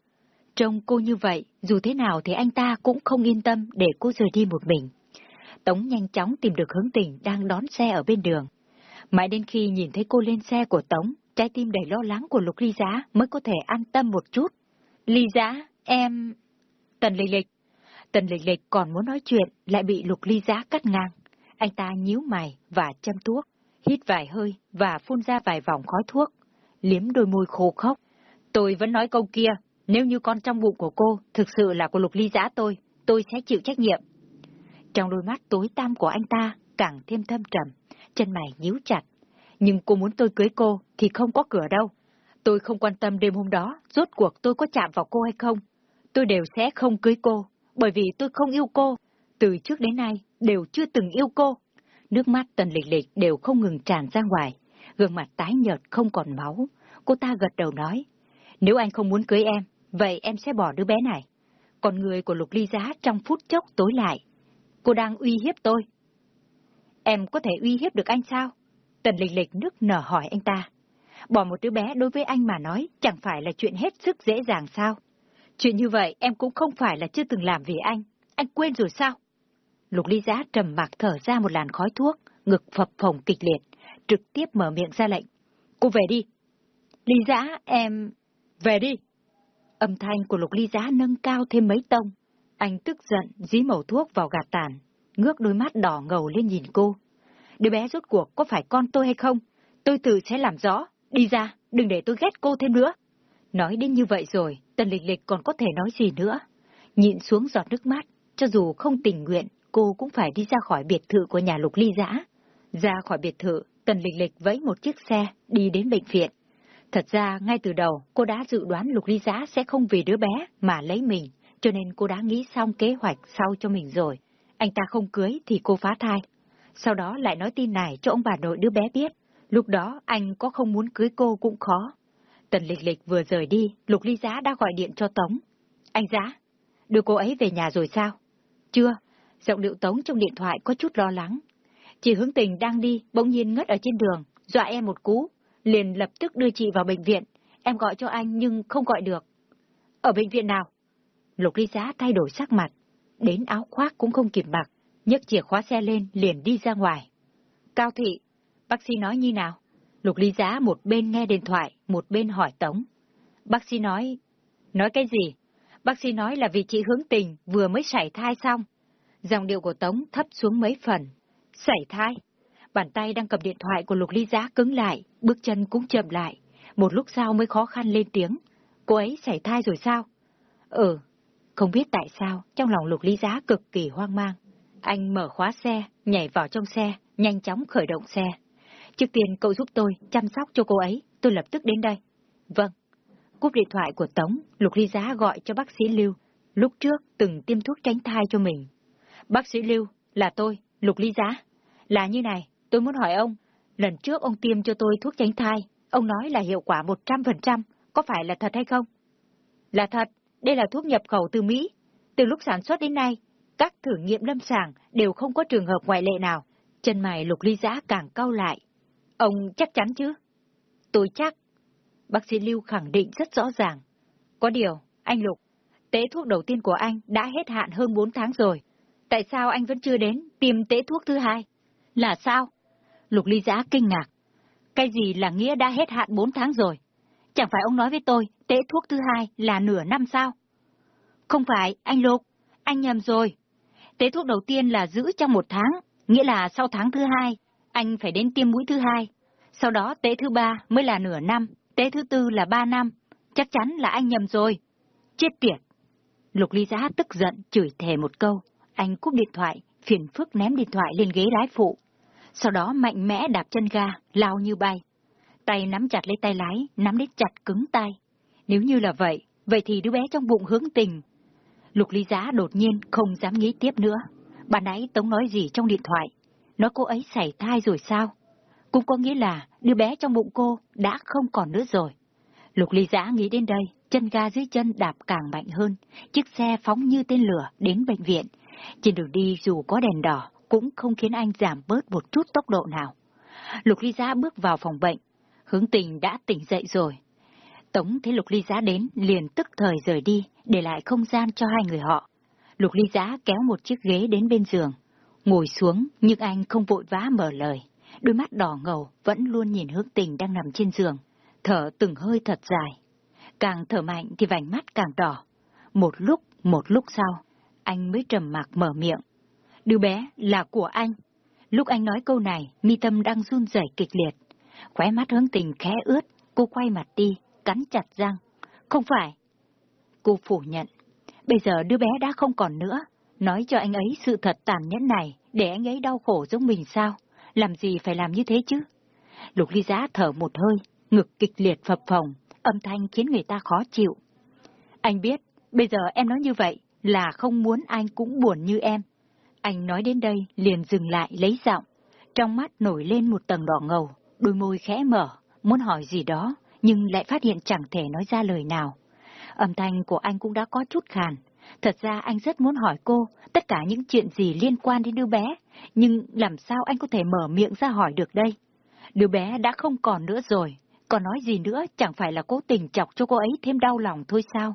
Trông cô như vậy, dù thế nào thì anh ta cũng không yên tâm để cô rời đi một mình. Tống nhanh chóng tìm được hướng tình đang đón xe ở bên đường. Mãi đến khi nhìn thấy cô lên xe của Tống, trái tim đầy lo lắng của Lục Ly Giá mới có thể an tâm một chút. Ly Giá, em... Tần Lịch Lịch. Tần Lịch Lịch còn muốn nói chuyện, lại bị Lục Ly Giá cắt ngang. Anh ta nhíu mày và châm thuốc hít vài hơi và phun ra vài vòng khói thuốc, liếm đôi môi khô khốc. Tôi vẫn nói câu kia, nếu như con trong bụng của cô thực sự là của lục ly giá tôi, tôi sẽ chịu trách nhiệm. Trong đôi mắt tối tăm của anh ta càng thêm thâm trầm, chân mày nhíu chặt. Nhưng cô muốn tôi cưới cô thì không có cửa đâu. Tôi không quan tâm đêm hôm đó, rốt cuộc tôi có chạm vào cô hay không. Tôi đều sẽ không cưới cô, bởi vì tôi không yêu cô. Từ trước đến nay, đều chưa từng yêu cô. Nước mắt tần lịch lịch đều không ngừng tràn ra ngoài, gương mặt tái nhợt không còn máu. Cô ta gật đầu nói, nếu anh không muốn cưới em, vậy em sẽ bỏ đứa bé này. Còn người của Lục Ly Giá trong phút chốc tối lại. Cô đang uy hiếp tôi. Em có thể uy hiếp được anh sao? Tần lịch lịch nước nở hỏi anh ta. Bỏ một đứa bé đối với anh mà nói chẳng phải là chuyện hết sức dễ dàng sao? Chuyện như vậy em cũng không phải là chưa từng làm vì anh. Anh quên rồi sao? Lục ly giá trầm mặc thở ra một làn khói thuốc, ngực phập phồng kịch liệt, trực tiếp mở miệng ra lệnh. Cô về đi. Ly giá, em... Về đi. Âm thanh của lục ly giá nâng cao thêm mấy tông. Anh tức giận, dí mẩu thuốc vào gạt tàn, ngước đôi mắt đỏ ngầu lên nhìn cô. Đứa bé rốt cuộc có phải con tôi hay không? Tôi tự sẽ làm rõ. Đi ra, đừng để tôi ghét cô thêm nữa. Nói đến như vậy rồi, tần lịch lịch còn có thể nói gì nữa. Nhịn xuống giọt nước mắt, cho dù không tình nguyện, cô cũng phải đi ra khỏi biệt thự của nhà lục ly giã. Ra khỏi biệt thự, tần lịch lịch vẫy một chiếc xe, đi đến bệnh viện. Thật ra, ngay từ đầu, cô đã dự đoán lục ly giã sẽ không vì đứa bé mà lấy mình, cho nên cô đã nghĩ xong kế hoạch sau cho mình rồi. Anh ta không cưới thì cô phá thai. Sau đó lại nói tin này cho ông bà nội đứa bé biết. Lúc đó anh có không muốn cưới cô cũng khó. Tần lịch lịch vừa rời đi, Lục Ly Giá đã gọi điện cho Tống. Anh Giá, đưa cô ấy về nhà rồi sao? Chưa, giọng điệu Tống trong điện thoại có chút lo lắng. Chị hướng tình đang đi, bỗng nhiên ngất ở trên đường, dọa em một cú, liền lập tức đưa chị vào bệnh viện. Em gọi cho anh nhưng không gọi được. Ở bệnh viện nào? Lục Ly Giá thay đổi sắc mặt, đến áo khoác cũng không kịp mặc, nhấc chìa khóa xe lên liền đi ra ngoài. Cao Thị, bác sĩ nói như nào? Lục Ly Giá một bên nghe điện thoại, một bên hỏi Tống. Bác sĩ nói... Nói cái gì? Bác sĩ nói là vì chị hướng tình vừa mới sảy thai xong. Dòng điệu của Tống thấp xuống mấy phần. Sảy thai? Bàn tay đang cầm điện thoại của Lục Ly Giá cứng lại, bước chân cũng chậm lại. Một lúc sau mới khó khăn lên tiếng. Cô ấy sảy thai rồi sao? Ừ, không biết tại sao, trong lòng Lục Ly Giá cực kỳ hoang mang. Anh mở khóa xe, nhảy vào trong xe, nhanh chóng khởi động xe. Trước tiên cậu giúp tôi chăm sóc cho cô ấy, tôi lập tức đến đây. Vâng. Cúp điện thoại của Tống, Lục Ly Giá gọi cho bác sĩ Lưu, lúc trước từng tiêm thuốc tránh thai cho mình. Bác sĩ Lưu, là tôi, Lục Ly Giá. Là như này, tôi muốn hỏi ông, lần trước ông tiêm cho tôi thuốc tránh thai, ông nói là hiệu quả 100%, có phải là thật hay không? Là thật, đây là thuốc nhập khẩu từ Mỹ. Từ lúc sản xuất đến nay, các thử nghiệm lâm sàng đều không có trường hợp ngoại lệ nào. Chân mày lục ly giã càng cau lại. Ông chắc chắn chứ? Tôi chắc. Bác sĩ Lưu khẳng định rất rõ ràng. Có điều, anh Lục, tế thuốc đầu tiên của anh đã hết hạn hơn 4 tháng rồi. Tại sao anh vẫn chưa đến tìm tế thuốc thứ hai? Là sao? Lục ly giã kinh ngạc. Cái gì là nghĩa đã hết hạn 4 tháng rồi? Chẳng phải ông nói với tôi, tế thuốc thứ hai là nửa năm sao? Không phải, anh Lục, anh nhầm rồi. Tế thuốc đầu tiên là giữ trong một tháng, nghĩa là sau tháng thứ hai, anh phải đến tiêm mũi thứ hai. Sau đó tế thứ ba mới là nửa năm, tế thứ tư là ba năm. Chắc chắn là anh nhầm rồi. Chết tiệt! Lục ly giá tức giận, chửi thề một câu. Anh cúp điện thoại, phiền phức ném điện thoại lên ghế lái phụ. Sau đó mạnh mẽ đạp chân ga, lao như bay. Tay nắm chặt lấy tay lái, nắm đến chặt cứng tay. Nếu như là vậy, vậy thì đứa bé trong bụng hướng tình. Lục ly giá đột nhiên không dám nghĩ tiếp nữa. Bà nãy Tống nói gì trong điện thoại? Nói cô ấy xảy thai rồi sao? Cũng có nghĩa là đứa bé trong bụng cô đã không còn nữa rồi. Lục ly Giá nghĩ đến đây, chân ga dưới chân đạp càng mạnh hơn, chiếc xe phóng như tên lửa đến bệnh viện. Trên đường đi dù có đèn đỏ, cũng không khiến anh giảm bớt một chút tốc độ nào. Lục ly Giá bước vào phòng bệnh, hướng tình đã tỉnh dậy rồi. Tống thấy lục ly giá đến, liền tức thời rời đi, để lại không gian cho hai người họ. Lục ly giá kéo một chiếc ghế đến bên giường, ngồi xuống nhưng anh không vội vã mở lời. Đôi mắt đỏ ngầu vẫn luôn nhìn hướng tình đang nằm trên giường, thở từng hơi thật dài. Càng thở mạnh thì vành mắt càng đỏ. Một lúc, một lúc sau, anh mới trầm mặc mở miệng. Đứa bé là của anh. Lúc anh nói câu này, mi tâm đang run rẩy kịch liệt. Khóe mắt hướng tình khẽ ướt, cô quay mặt đi, cắn chặt răng. Không phải. Cô phủ nhận. Bây giờ đứa bé đã không còn nữa. Nói cho anh ấy sự thật tàn nhẫn này, để anh ấy đau khổ giống mình sao? Làm gì phải làm như thế chứ? Lục ly giá thở một hơi, ngực kịch liệt phập phồng, âm thanh khiến người ta khó chịu. Anh biết, bây giờ em nói như vậy là không muốn anh cũng buồn như em. Anh nói đến đây liền dừng lại lấy giọng, trong mắt nổi lên một tầng đỏ ngầu, đôi môi khẽ mở, muốn hỏi gì đó, nhưng lại phát hiện chẳng thể nói ra lời nào. Âm thanh của anh cũng đã có chút khàn. Thật ra anh rất muốn hỏi cô tất cả những chuyện gì liên quan đến đứa bé, nhưng làm sao anh có thể mở miệng ra hỏi được đây? Đứa bé đã không còn nữa rồi, còn nói gì nữa chẳng phải là cố tình chọc cho cô ấy thêm đau lòng thôi sao?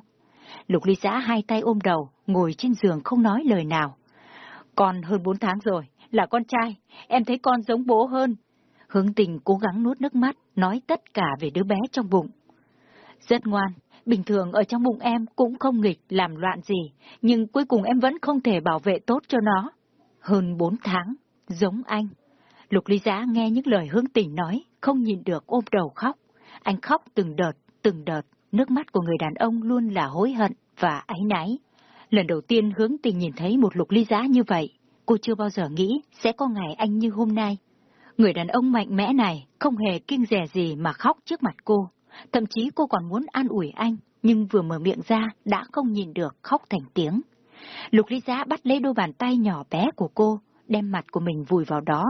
Lục ly giã hai tay ôm đầu, ngồi trên giường không nói lời nào. Con hơn bốn tháng rồi, là con trai, em thấy con giống bố hơn. Hướng tình cố gắng nuốt nước mắt, nói tất cả về đứa bé trong bụng. Rất ngoan, bình thường ở trong bụng em cũng không nghịch làm loạn gì, nhưng cuối cùng em vẫn không thể bảo vệ tốt cho nó. Hơn bốn tháng, giống anh. Lục ly giá nghe những lời hướng tình nói, không nhìn được ôm đầu khóc. Anh khóc từng đợt, từng đợt, nước mắt của người đàn ông luôn là hối hận và áy náy. Lần đầu tiên hướng tình nhìn thấy một lục ly giá như vậy, cô chưa bao giờ nghĩ sẽ có ngày anh như hôm nay. Người đàn ông mạnh mẽ này không hề kinh rẻ gì mà khóc trước mặt cô. Thậm chí cô còn muốn an ủi anh, nhưng vừa mở miệng ra đã không nhìn được khóc thành tiếng. Lục ly giá bắt lấy đôi bàn tay nhỏ bé của cô, đem mặt của mình vùi vào đó,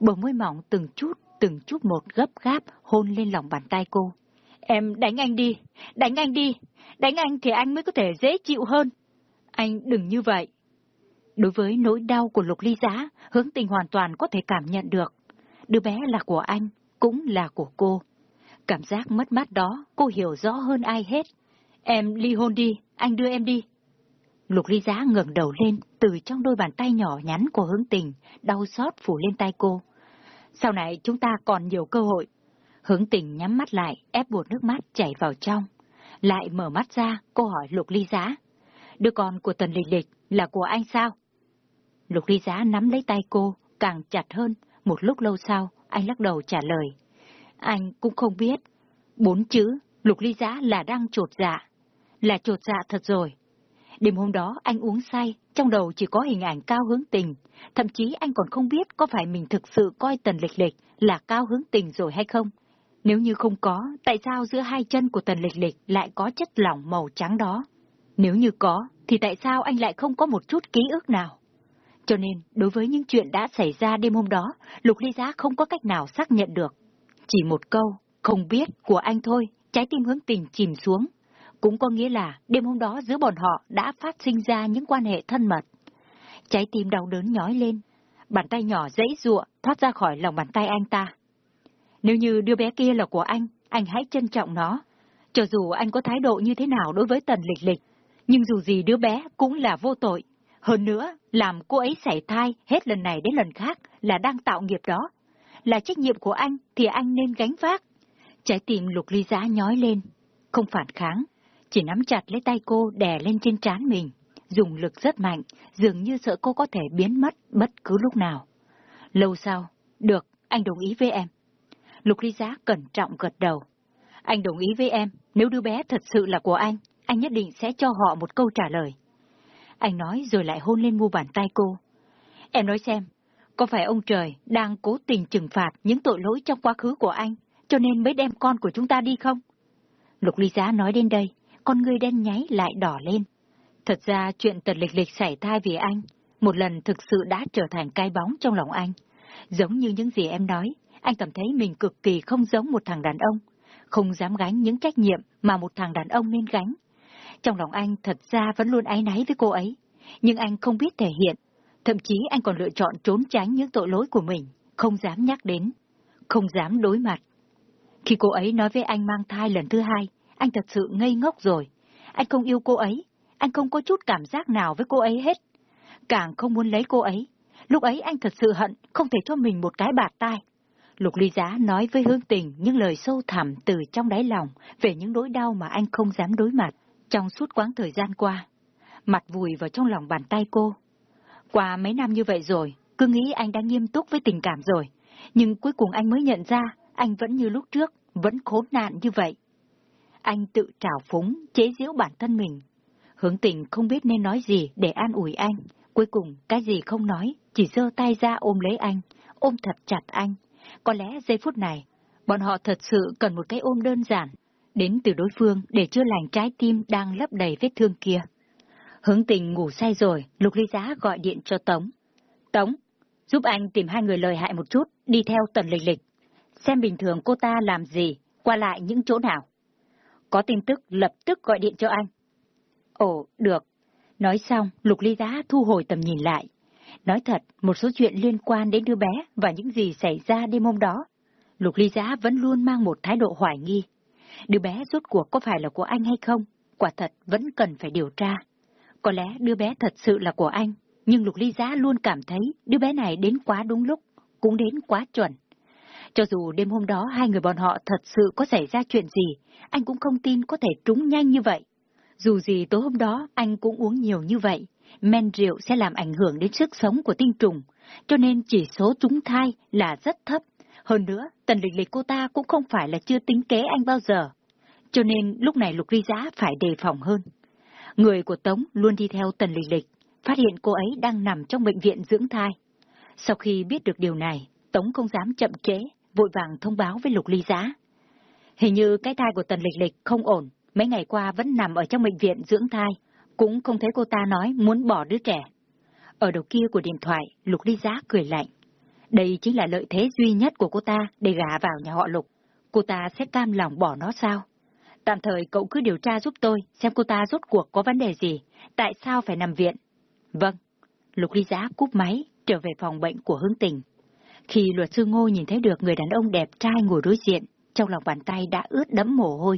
bờ môi mỏng từng chút, từng chút một gấp gáp hôn lên lòng bàn tay cô. Em đánh anh đi, đánh anh đi, đánh anh thì anh mới có thể dễ chịu hơn. Anh đừng như vậy. Đối với nỗi đau của Lục Ly Giá, hướng tình hoàn toàn có thể cảm nhận được. Đứa bé là của anh, cũng là của cô. Cảm giác mất mát đó, cô hiểu rõ hơn ai hết. Em ly hôn đi, anh đưa em đi. Lục ly giá ngẩng đầu lên, từ trong đôi bàn tay nhỏ nhắn của hướng tình, đau xót phủ lên tay cô. Sau này chúng ta còn nhiều cơ hội. Hướng tình nhắm mắt lại, ép buộc nước mắt chảy vào trong. Lại mở mắt ra, cô hỏi lục ly giá. Đứa con của tần lịch lịch là của anh sao? Lục ly giá nắm lấy tay cô, càng chặt hơn. Một lúc lâu sau, anh lắc đầu trả lời. Anh cũng không biết. Bốn chữ, lục ly giã là đang trột dạ. Là trột dạ thật rồi. Đêm hôm đó anh uống say, trong đầu chỉ có hình ảnh cao hướng tình. Thậm chí anh còn không biết có phải mình thực sự coi tần lịch lịch là cao hướng tình rồi hay không. Nếu như không có, tại sao giữa hai chân của tần lịch lịch lại có chất lỏng màu trắng đó? Nếu như có, thì tại sao anh lại không có một chút ký ức nào? Cho nên, đối với những chuyện đã xảy ra đêm hôm đó, Lục Ly Giá không có cách nào xác nhận được. Chỉ một câu, không biết của anh thôi, trái tim hướng tình chìm xuống. Cũng có nghĩa là đêm hôm đó giữa bọn họ đã phát sinh ra những quan hệ thân mật. Trái tim đau đớn nhói lên, bàn tay nhỏ dãy ruộng thoát ra khỏi lòng bàn tay anh ta. Nếu như đứa bé kia là của anh, anh hãy trân trọng nó. Cho dù anh có thái độ như thế nào đối với tần lịch lịch, nhưng dù gì đứa bé cũng là vô tội. Hơn nữa, làm cô ấy sảy thai hết lần này đến lần khác là đang tạo nghiệp đó. Là trách nhiệm của anh thì anh nên gánh vác. Trái tim lục ly giá nhói lên, không phản kháng, chỉ nắm chặt lấy tay cô đè lên trên trán mình, dùng lực rất mạnh, dường như sợ cô có thể biến mất bất cứ lúc nào. Lâu sau, được, anh đồng ý với em. Lục ly giá cẩn trọng gật đầu. Anh đồng ý với em, nếu đứa bé thật sự là của anh, anh nhất định sẽ cho họ một câu trả lời. Anh nói rồi lại hôn lên mu bàn tay cô. Em nói xem, có phải ông trời đang cố tình trừng phạt những tội lỗi trong quá khứ của anh, cho nên mới đem con của chúng ta đi không? Lục ly giá nói đến đây, con người đen nháy lại đỏ lên. Thật ra chuyện tật lịch lịch xảy thai vì anh, một lần thực sự đã trở thành cái bóng trong lòng anh. Giống như những gì em nói, anh cảm thấy mình cực kỳ không giống một thằng đàn ông, không dám gánh những trách nhiệm mà một thằng đàn ông nên gánh. Trong lòng anh thật ra vẫn luôn áy náy với cô ấy, nhưng anh không biết thể hiện. Thậm chí anh còn lựa chọn trốn tránh những tội lỗi của mình, không dám nhắc đến, không dám đối mặt. Khi cô ấy nói với anh mang thai lần thứ hai, anh thật sự ngây ngốc rồi. Anh không yêu cô ấy, anh không có chút cảm giác nào với cô ấy hết. Càng không muốn lấy cô ấy. Lúc ấy anh thật sự hận, không thể cho mình một cái bạt tai. Lục ly giá nói với hương tình những lời sâu thẳm từ trong đáy lòng về những nỗi đau mà anh không dám đối mặt trong suốt quãng thời gian qua. Mặt vùi vào trong lòng bàn tay cô. Qua mấy năm như vậy rồi, cứ nghĩ anh đã nghiêm túc với tình cảm rồi. Nhưng cuối cùng anh mới nhận ra, anh vẫn như lúc trước, vẫn khốn nạn như vậy. Anh tự trào phúng, chế giễu bản thân mình. Hướng tình không biết nên nói gì để an ủi anh. Cuối cùng, cái gì không nói, chỉ giơ tay ra ôm lấy anh, ôm thật chặt anh. Có lẽ giây phút này, bọn họ thật sự cần một cái ôm đơn giản, đến từ đối phương để chữa lành trái tim đang lấp đầy vết thương kia. Hướng tình ngủ say rồi, Lục Ly Giá gọi điện cho Tống. Tống, giúp anh tìm hai người lời hại một chút, đi theo tần lịch lịch. Xem bình thường cô ta làm gì, qua lại những chỗ nào. Có tin tức lập tức gọi điện cho anh. Ồ, được. Nói xong, Lục Ly Giá thu hồi tầm nhìn lại. Nói thật, một số chuyện liên quan đến đứa bé và những gì xảy ra đêm hôm đó. Lục Ly Giá vẫn luôn mang một thái độ hoài nghi. Đứa bé rốt cuộc có phải là của anh hay không? quả thật vẫn cần phải điều tra. Có lẽ đứa bé thật sự là của anh, nhưng Lục Ly Giá luôn cảm thấy đứa bé này đến quá đúng lúc, cũng đến quá chuẩn. Cho dù đêm hôm đó hai người bọn họ thật sự có xảy ra chuyện gì, anh cũng không tin có thể trúng nhanh như vậy. Dù gì tối hôm đó anh cũng uống nhiều như vậy, men rượu sẽ làm ảnh hưởng đến sức sống của tinh trùng, cho nên chỉ số trúng thai là rất thấp. Hơn nữa, tần lịch lịch cô ta cũng không phải là chưa tính kế anh bao giờ. Cho nên lúc này Lục Ly Giá phải đề phòng hơn. Người của Tống luôn đi theo tần lịch lịch, phát hiện cô ấy đang nằm trong bệnh viện dưỡng thai. Sau khi biết được điều này, Tống không dám chậm trễ, vội vàng thông báo với Lục Ly Giá. Hình như cái thai của tần lịch lịch không ổn, mấy ngày qua vẫn nằm ở trong bệnh viện dưỡng thai, cũng không thấy cô ta nói muốn bỏ đứa trẻ. Ở đầu kia của điện thoại, Lục Ly Giá cười lạnh. Đây chính là lợi thế duy nhất của cô ta để gả vào nhà họ Lục. Cô ta sẽ cam lòng bỏ nó sao? Tạm thời cậu cứ điều tra giúp tôi xem cô ta rốt cuộc có vấn đề gì, tại sao phải nằm viện. Vâng. Lục Ly Giá cúp máy, trở về phòng bệnh của hướng tình. Khi luật sư Ngô nhìn thấy được người đàn ông đẹp trai ngồi đối diện, trong lòng bàn tay đã ướt đẫm mồ hôi.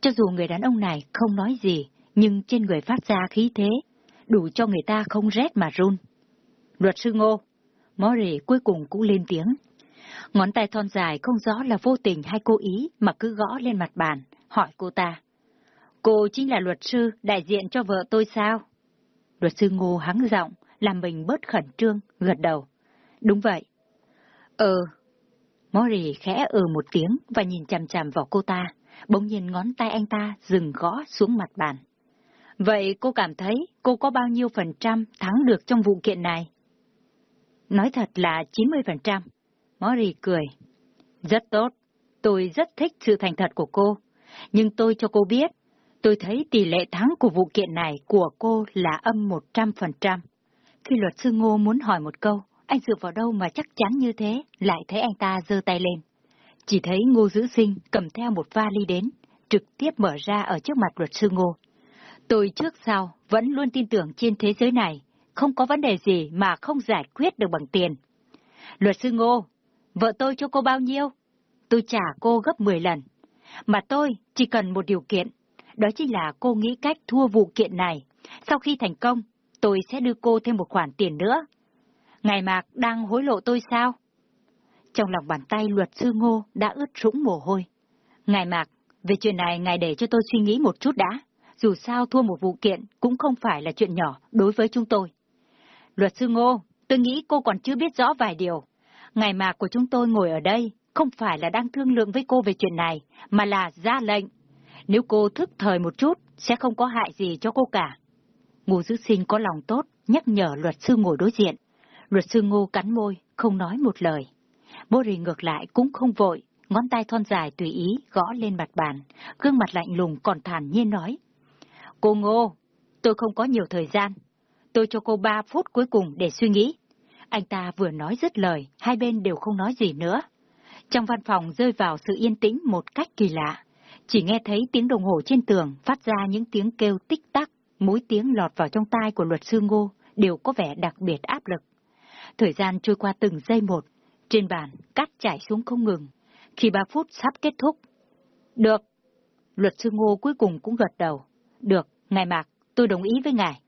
Cho dù người đàn ông này không nói gì, nhưng trên người phát ra khí thế, đủ cho người ta không rét mà run. Luật sư Ngô, Mori cuối cùng cũng lên tiếng. Ngón tay thon dài không rõ là vô tình hay cố ý mà cứ gõ lên mặt bàn, hỏi cô ta. Cô chính là luật sư đại diện cho vợ tôi sao? Luật sư Ngô hắng giọng, làm mình bớt khẩn trương, gật đầu. Đúng vậy. Ừ. Mori khẽ ừ một tiếng và nhìn chằm chằm vào cô ta, bỗng nhìn ngón tay anh ta dừng gõ xuống mặt bàn. Vậy cô cảm thấy cô có bao nhiêu phần trăm thắng được trong vụ kiện này? Nói thật là 90%. Mori cười. Rất tốt. Tôi rất thích sự thành thật của cô. Nhưng tôi cho cô biết, tôi thấy tỷ lệ thắng của vụ kiện này của cô là âm 100%. Khi luật sư Ngô muốn hỏi một câu, anh dựa vào đâu mà chắc chắn như thế, lại thấy anh ta giơ tay lên. Chỉ thấy Ngô Dữ Sinh cầm theo một vali đến, trực tiếp mở ra ở trước mặt luật sư Ngô. Tôi trước sau vẫn luôn tin tưởng trên thế giới này, không có vấn đề gì mà không giải quyết được bằng tiền. Luật sư Ngô, vợ tôi cho cô bao nhiêu? Tôi trả cô gấp 10 lần. Mà tôi chỉ cần một điều kiện, đó chính là cô nghĩ cách thua vụ kiện này. Sau khi thành công, tôi sẽ đưa cô thêm một khoản tiền nữa. Ngài Mạc đang hối lộ tôi sao? Trong lòng bàn tay luật sư Ngô đã ướt sũng mồ hôi. Ngài Mạc, về chuyện này ngài để cho tôi suy nghĩ một chút đã. Dù sao thua một vụ kiện cũng không phải là chuyện nhỏ đối với chúng tôi. Luật sư Ngô, tôi nghĩ cô còn chưa biết rõ vài điều. Ngày mà của chúng tôi ngồi ở đây không phải là đang thương lượng với cô về chuyện này, mà là ra lệnh. Nếu cô thức thời một chút, sẽ không có hại gì cho cô cả. Ngô Dữ Sinh có lòng tốt, nhắc nhở luật sư ngồi đối diện. Luật sư Ngô cắn môi, không nói một lời. Bô rì ngược lại cũng không vội, ngón tay thon dài tùy ý gõ lên mặt bàn, gương mặt lạnh lùng còn thản nhiên nói. Cô Ngô, tôi không có nhiều thời gian, Tôi cho cô ba phút cuối cùng để suy nghĩ. Anh ta vừa nói dứt lời, hai bên đều không nói gì nữa. Trong văn phòng rơi vào sự yên tĩnh một cách kỳ lạ. Chỉ nghe thấy tiếng đồng hồ trên tường phát ra những tiếng kêu tích tắc, mỗi tiếng lọt vào trong tai của luật sư Ngô đều có vẻ đặc biệt áp lực. Thời gian trôi qua từng giây một, trên bàn cắt chảy xuống không ngừng. Khi ba phút sắp kết thúc. Được. Luật sư Ngô cuối cùng cũng gật đầu. Được, ngài Mạc, tôi đồng ý với ngài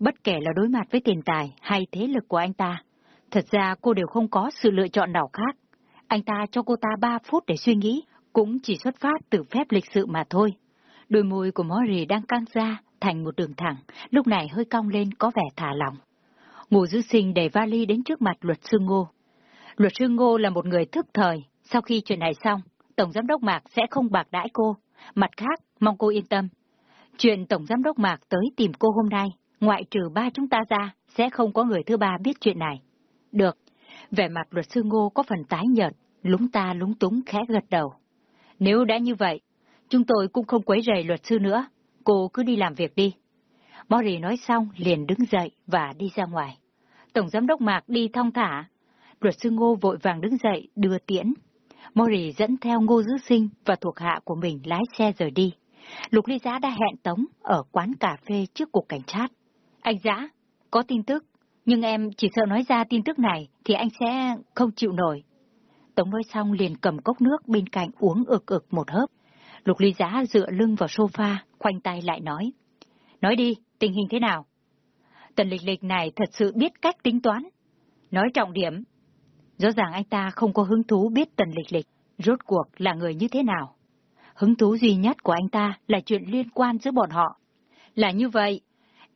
bất kể là đối mặt với tiền tài hay thế lực của anh ta. Thật ra cô đều không có sự lựa chọn nào khác. Anh ta cho cô ta ba phút để suy nghĩ, cũng chỉ xuất phát từ phép lịch sự mà thôi. Đôi môi của Mori đang căng ra thành một đường thẳng, lúc này hơi cong lên có vẻ thả lỏng. Ngô Dư Sinh đẩy vali đến trước mặt luật sư Ngô. Luật sư Ngô là một người thức thời, sau khi chuyện này xong, Tổng Giám đốc Mạc sẽ không bạc đãi cô. Mặt khác, mong cô yên tâm. Chuyện Tổng Giám đốc Mạc tới tìm cô hôm nay ngoại trừ ba chúng ta ra, sẽ không có người thứ ba biết chuyện này. Được. Vẻ mặt luật sư Ngô có phần tái nhợt, lúng ta lúng túng khẽ gật đầu. Nếu đã như vậy, chúng tôi cũng không quấy rầy luật sư nữa, cô cứ đi làm việc đi. Mori nói xong liền đứng dậy và đi ra ngoài. Tổng giám đốc Mạc đi thong thả. Luật sư Ngô vội vàng đứng dậy đưa tiễn. Mori dẫn theo Ngô Dữ Sinh và thuộc hạ của mình lái xe rời đi. Lục Ly Giá đã hẹn Tống ở quán cà phê trước cục cảnh sát. Anh Dã có tin tức, nhưng em chỉ sợ nói ra tin tức này thì anh sẽ không chịu nổi. Tống nói xong liền cầm cốc nước bên cạnh uống ực ực một hớp. Lục ly giá dựa lưng vào sofa, khoanh tay lại nói. Nói đi, tình hình thế nào? Tần lịch lịch này thật sự biết cách tính toán. Nói trọng điểm. Rõ ràng anh ta không có hứng thú biết tần lịch lịch, rốt cuộc là người như thế nào. Hứng thú duy nhất của anh ta là chuyện liên quan giữa bọn họ. Là như vậy,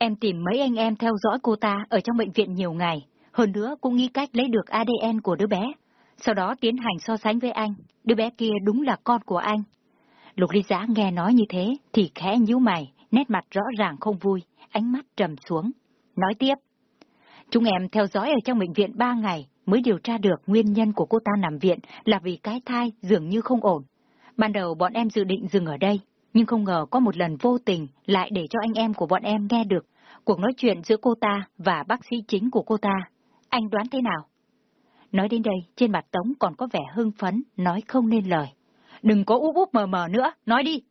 em tìm mấy anh em theo dõi cô ta ở trong bệnh viện nhiều ngày, hơn nữa cũng nghĩ cách lấy được ADN của đứa bé. Sau đó tiến hành so sánh với anh, đứa bé kia đúng là con của anh. Lục ly giá nghe nói như thế thì khẽ nhíu mày, nét mặt rõ ràng không vui, ánh mắt trầm xuống. Nói tiếp, chúng em theo dõi ở trong bệnh viện ba ngày mới điều tra được nguyên nhân của cô ta nằm viện là vì cái thai dường như không ổn. Ban đầu bọn em dự định dừng ở đây, nhưng không ngờ có một lần vô tình lại để cho anh em của bọn em nghe được cuộc nói chuyện giữa cô ta và bác sĩ chính của cô ta. Anh đoán thế nào? Nói đến đây, trên mặt Tống còn có vẻ hưng phấn, nói không nên lời. Đừng có úp úp mờ mờ nữa, nói đi.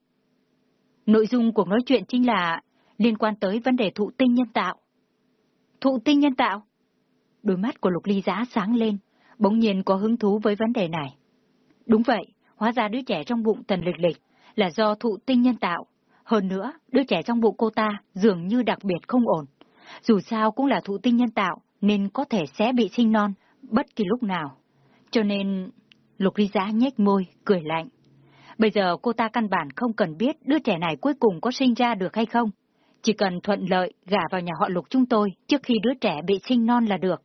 Nội dung cuộc nói chuyện chính là liên quan tới vấn đề thụ tinh nhân tạo. Thụ tinh nhân tạo? Đôi mắt của Lục Ly Giá sáng lên, bỗng nhiên có hứng thú với vấn đề này. Đúng vậy, hóa ra đứa trẻ trong bụng tần lịch lịch là do thụ tinh nhân tạo. Hơn nữa, đứa trẻ trong bụng cô ta dường như đặc biệt không ổn. Dù sao cũng là thụ tinh nhân tạo, nên có thể sẽ bị sinh non bất kỳ lúc nào. Cho nên, Lục Ly Giá nhếch môi, cười lạnh. Bây giờ cô ta căn bản không cần biết đứa trẻ này cuối cùng có sinh ra được hay không. Chỉ cần thuận lợi gả vào nhà họ Lục chúng tôi trước khi đứa trẻ bị sinh non là được.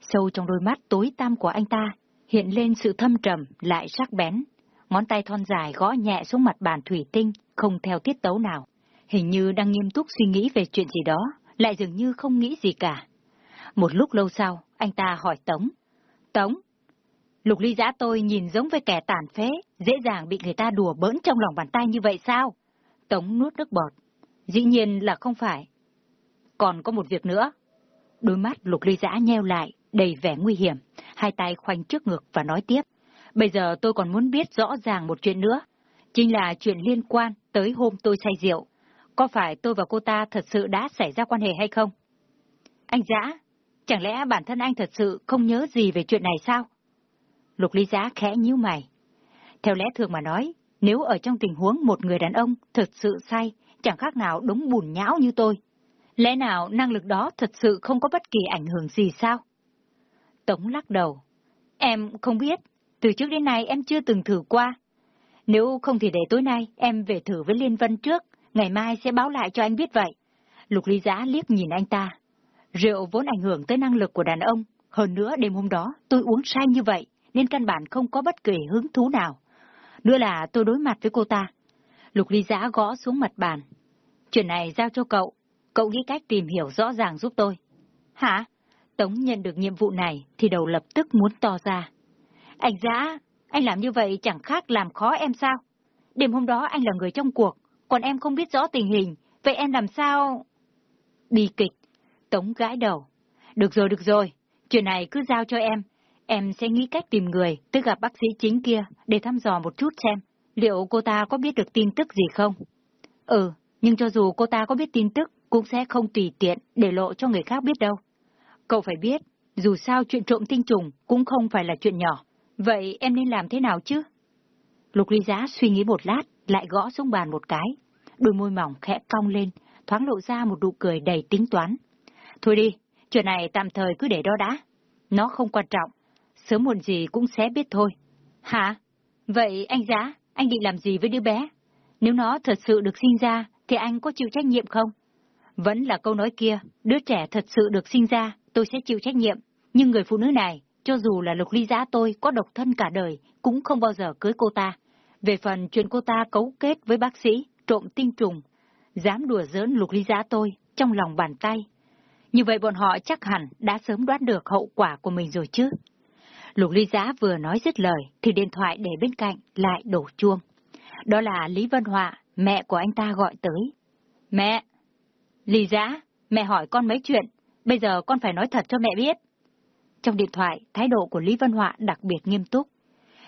Sâu trong đôi mắt tối tăm của anh ta hiện lên sự thâm trầm lại sắc bén. Ngón tay thon dài gõ nhẹ xuống mặt bàn thủy tinh, không theo tiết tấu nào. Hình như đang nghiêm túc suy nghĩ về chuyện gì đó, lại dường như không nghĩ gì cả. Một lúc lâu sau, anh ta hỏi Tống. Tống, lục ly giã tôi nhìn giống với kẻ tàn phế, dễ dàng bị người ta đùa bỡn trong lòng bàn tay như vậy sao? Tống nuốt nước bọt. Dĩ nhiên là không phải. Còn có một việc nữa. Đôi mắt lục ly giã nheo lại, đầy vẻ nguy hiểm, hai tay khoanh trước ngực và nói tiếp. Bây giờ tôi còn muốn biết rõ ràng một chuyện nữa, chính là chuyện liên quan tới hôm tôi say rượu. Có phải tôi và cô ta thật sự đã xảy ra quan hệ hay không? Anh Giã, chẳng lẽ bản thân anh thật sự không nhớ gì về chuyện này sao? Lục lý Giã khẽ nhíu mày. Theo lẽ thường mà nói, nếu ở trong tình huống một người đàn ông thật sự say, chẳng khác nào đúng bùn nhão như tôi. Lẽ nào năng lực đó thật sự không có bất kỳ ảnh hưởng gì sao? Tống lắc đầu. Em không biết, từ trước đến nay em chưa từng thử qua. Nếu không thì để tối nay em về thử với Liên Vân trước, ngày mai sẽ báo lại cho anh biết vậy. Lục ly giã liếc nhìn anh ta. Rượu vốn ảnh hưởng tới năng lực của đàn ông, hơn nữa đêm hôm đó tôi uống say như vậy, nên căn bản không có bất kỳ hứng thú nào. Nữa là tôi đối mặt với cô ta. Lục ly giã gõ xuống mặt bàn. Chuyện này giao cho cậu, cậu nghĩ cách tìm hiểu rõ ràng giúp tôi. Hả? Tống nhận được nhiệm vụ này thì đầu lập tức muốn to ra. Anh Giã, anh làm như vậy chẳng khác làm khó em sao? Đêm hôm đó anh là người trong cuộc, còn em không biết rõ tình hình, vậy em làm sao... Bi kịch, Tống gãi đầu. Được rồi, được rồi, chuyện này cứ giao cho em. Em sẽ nghĩ cách tìm người, tới gặp bác sĩ chính kia, để thăm dò một chút xem, liệu cô ta có biết được tin tức gì không? Ừ, nhưng cho dù cô ta có biết tin tức, cũng sẽ không tùy tiện để lộ cho người khác biết đâu. Cậu phải biết, dù sao chuyện trộm tinh trùng cũng không phải là chuyện nhỏ. Vậy em nên làm thế nào chứ? Lục ly giá suy nghĩ một lát, lại gõ xuống bàn một cái. Đôi môi mỏng khẽ cong lên, thoáng lộ ra một nụ cười đầy tính toán. Thôi đi, chuyện này tạm thời cứ để đó đã. Nó không quan trọng, sớm muộn gì cũng sẽ biết thôi. Hả? Vậy anh giá, anh định làm gì với đứa bé? Nếu nó thật sự được sinh ra, thì anh có chịu trách nhiệm không? Vẫn là câu nói kia, đứa trẻ thật sự được sinh ra, tôi sẽ chịu trách nhiệm. Nhưng người phụ nữ này, cho dù là lục ly giã tôi có độc thân cả đời, cũng không bao giờ cưới cô ta. Về phần chuyện cô ta cấu kết với bác sĩ, trộm tinh trùng, dám đùa giỡn lục ly giã tôi trong lòng bàn tay. Như vậy bọn họ chắc hẳn đã sớm đoán được hậu quả của mình rồi chứ. Lục ly giã vừa nói dứt lời, thì điện thoại để bên cạnh lại đổ chuông. Đó là Lý Vân Họa, mẹ của anh ta gọi tới. Mẹ! Lý giã, mẹ hỏi con mấy chuyện, bây giờ con phải nói thật cho mẹ biết. Trong điện thoại, thái độ của Lý Văn Họa đặc biệt nghiêm túc.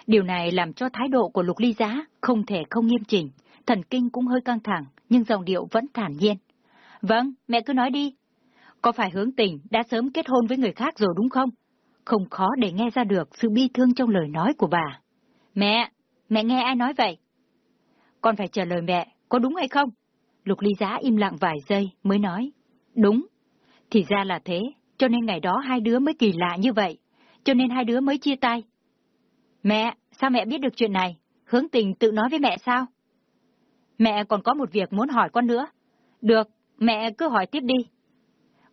Điều này làm cho thái độ của Lục Ly Giá không thể không nghiêm chỉnh, thần kinh cũng hơi căng thẳng, nhưng giọng điệu vẫn thản nhiên. Vâng, mẹ cứ nói đi. Có phải hướng tình đã sớm kết hôn với người khác rồi đúng không? Không khó để nghe ra được sự bi thương trong lời nói của bà. Mẹ, mẹ nghe ai nói vậy? con phải trả lời mẹ, có đúng hay không? Lục ly giá im lặng vài giây mới nói. Đúng. Thì ra là thế, cho nên ngày đó hai đứa mới kỳ lạ như vậy, cho nên hai đứa mới chia tay. Mẹ, sao mẹ biết được chuyện này? Hướng tình tự nói với mẹ sao? Mẹ còn có một việc muốn hỏi con nữa. Được, mẹ cứ hỏi tiếp đi.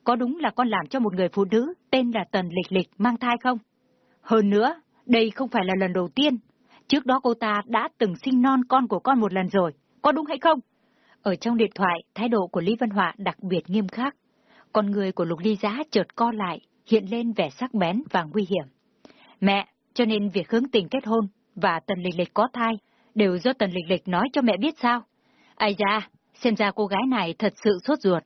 Có đúng là con làm cho một người phụ nữ tên là Tần Lịch Lịch mang thai không? Hơn nữa, đây không phải là lần đầu tiên. Trước đó cô ta đã từng sinh non con của con một lần rồi. Có đúng hay không? Ở trong điện thoại, thái độ của Lý Văn Họa đặc biệt nghiêm khắc. Con người của Lục Ly Giá chợt co lại, hiện lên vẻ sắc bén và nguy hiểm. Mẹ, cho nên việc hướng tình kết hôn và Tần Lịch Lịch có thai đều do Tần Lịch Lịch nói cho mẹ biết sao? Ai da, xem ra cô gái này thật sự sốt ruột.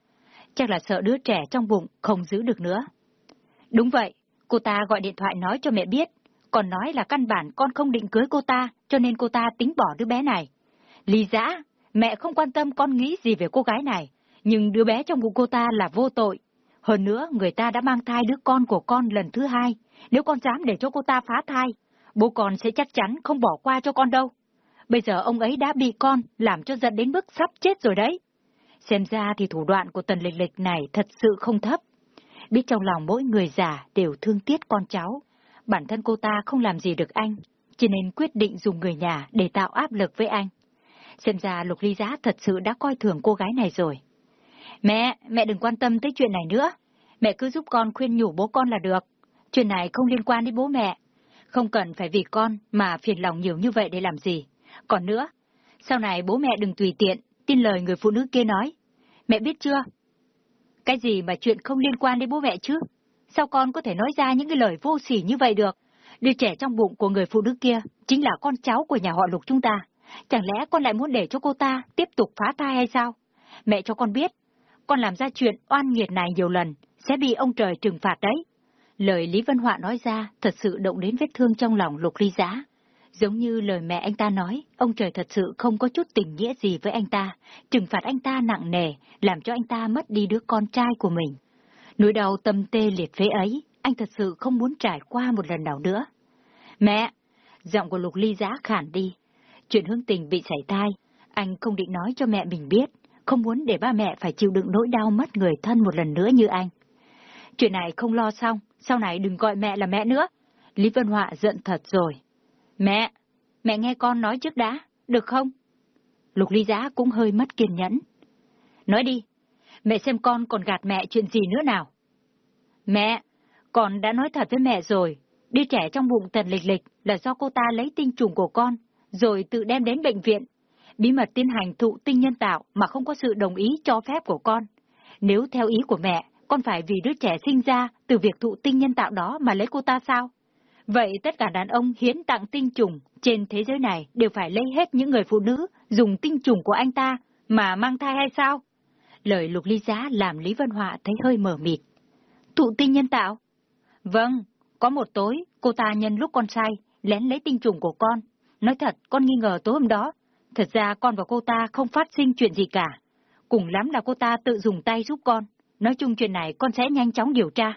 Chắc là sợ đứa trẻ trong bụng không giữ được nữa. Đúng vậy, cô ta gọi điện thoại nói cho mẹ biết, còn nói là căn bản con không định cưới cô ta, cho nên cô ta tính bỏ đứa bé này. Lý giã, mẹ không quan tâm con nghĩ gì về cô gái này, nhưng đứa bé trong bụng cô ta là vô tội. Hơn nữa, người ta đã mang thai đứa con của con lần thứ hai. Nếu con dám để cho cô ta phá thai, bố con sẽ chắc chắn không bỏ qua cho con đâu. Bây giờ ông ấy đã bị con, làm cho giận đến mức sắp chết rồi đấy. Xem ra thì thủ đoạn của tần lịch lịch này thật sự không thấp. Biết trong lòng mỗi người già đều thương tiếc con cháu. Bản thân cô ta không làm gì được anh, cho nên quyết định dùng người nhà để tạo áp lực với anh. Xem ra Lục Ly Giá thật sự đã coi thường cô gái này rồi. Mẹ, mẹ đừng quan tâm tới chuyện này nữa. Mẹ cứ giúp con khuyên nhủ bố con là được. Chuyện này không liên quan đến bố mẹ. Không cần phải vì con mà phiền lòng nhiều như vậy để làm gì. Còn nữa, sau này bố mẹ đừng tùy tiện, tin lời người phụ nữ kia nói. Mẹ biết chưa? Cái gì mà chuyện không liên quan đến bố mẹ chứ? Sao con có thể nói ra những cái lời vô sỉ như vậy được? Đứa trẻ trong bụng của người phụ nữ kia chính là con cháu của nhà họ lục chúng ta. Chẳng lẽ con lại muốn để cho cô ta tiếp tục phá thai hay sao? Mẹ cho con biết, con làm ra chuyện oan nghiệt này nhiều lần, sẽ bị ông trời trừng phạt đấy. Lời Lý Vân Họa nói ra thật sự động đến vết thương trong lòng lục ly giá. Giống như lời mẹ anh ta nói, ông trời thật sự không có chút tình nghĩa gì với anh ta, trừng phạt anh ta nặng nề, làm cho anh ta mất đi đứa con trai của mình. Nỗi đau tâm tê liệt phế ấy, anh thật sự không muốn trải qua một lần nào nữa. Mẹ! Giọng của Lục Ly Giá khản đi. Chuyện hương tình bị xảy tai, anh không định nói cho mẹ mình biết, không muốn để ba mẹ phải chịu đựng nỗi đau mất người thân một lần nữa như anh. Chuyện này không lo xong, sau này đừng gọi mẹ là mẹ nữa. Lý Vân Họa giận thật rồi. Mẹ, mẹ nghe con nói trước đã, được không? Lục ly giá cũng hơi mất kiên nhẫn. Nói đi, mẹ xem con còn gạt mẹ chuyện gì nữa nào. Mẹ, con đã nói thật với mẹ rồi, đứa trẻ trong bụng tần lịch lịch là do cô ta lấy tinh trùng của con, rồi tự đem đến bệnh viện. Bí mật tiến hành thụ tinh nhân tạo mà không có sự đồng ý cho phép của con. Nếu theo ý của mẹ, con phải vì đứa trẻ sinh ra từ việc thụ tinh nhân tạo đó mà lấy cô ta sao? Vậy tất cả đàn ông hiến tặng tinh trùng trên thế giới này đều phải lấy hết những người phụ nữ dùng tinh trùng của anh ta mà mang thai hay sao? Lời lục ly giá làm Lý Vân Họa thấy hơi mở mịt. Thụ tinh nhân tạo? Vâng, có một tối, cô ta nhân lúc con say, lén lấy tinh trùng của con. Nói thật, con nghi ngờ tối hôm đó. Thật ra con và cô ta không phát sinh chuyện gì cả. Cùng lắm là cô ta tự dùng tay giúp con. Nói chung chuyện này con sẽ nhanh chóng điều tra.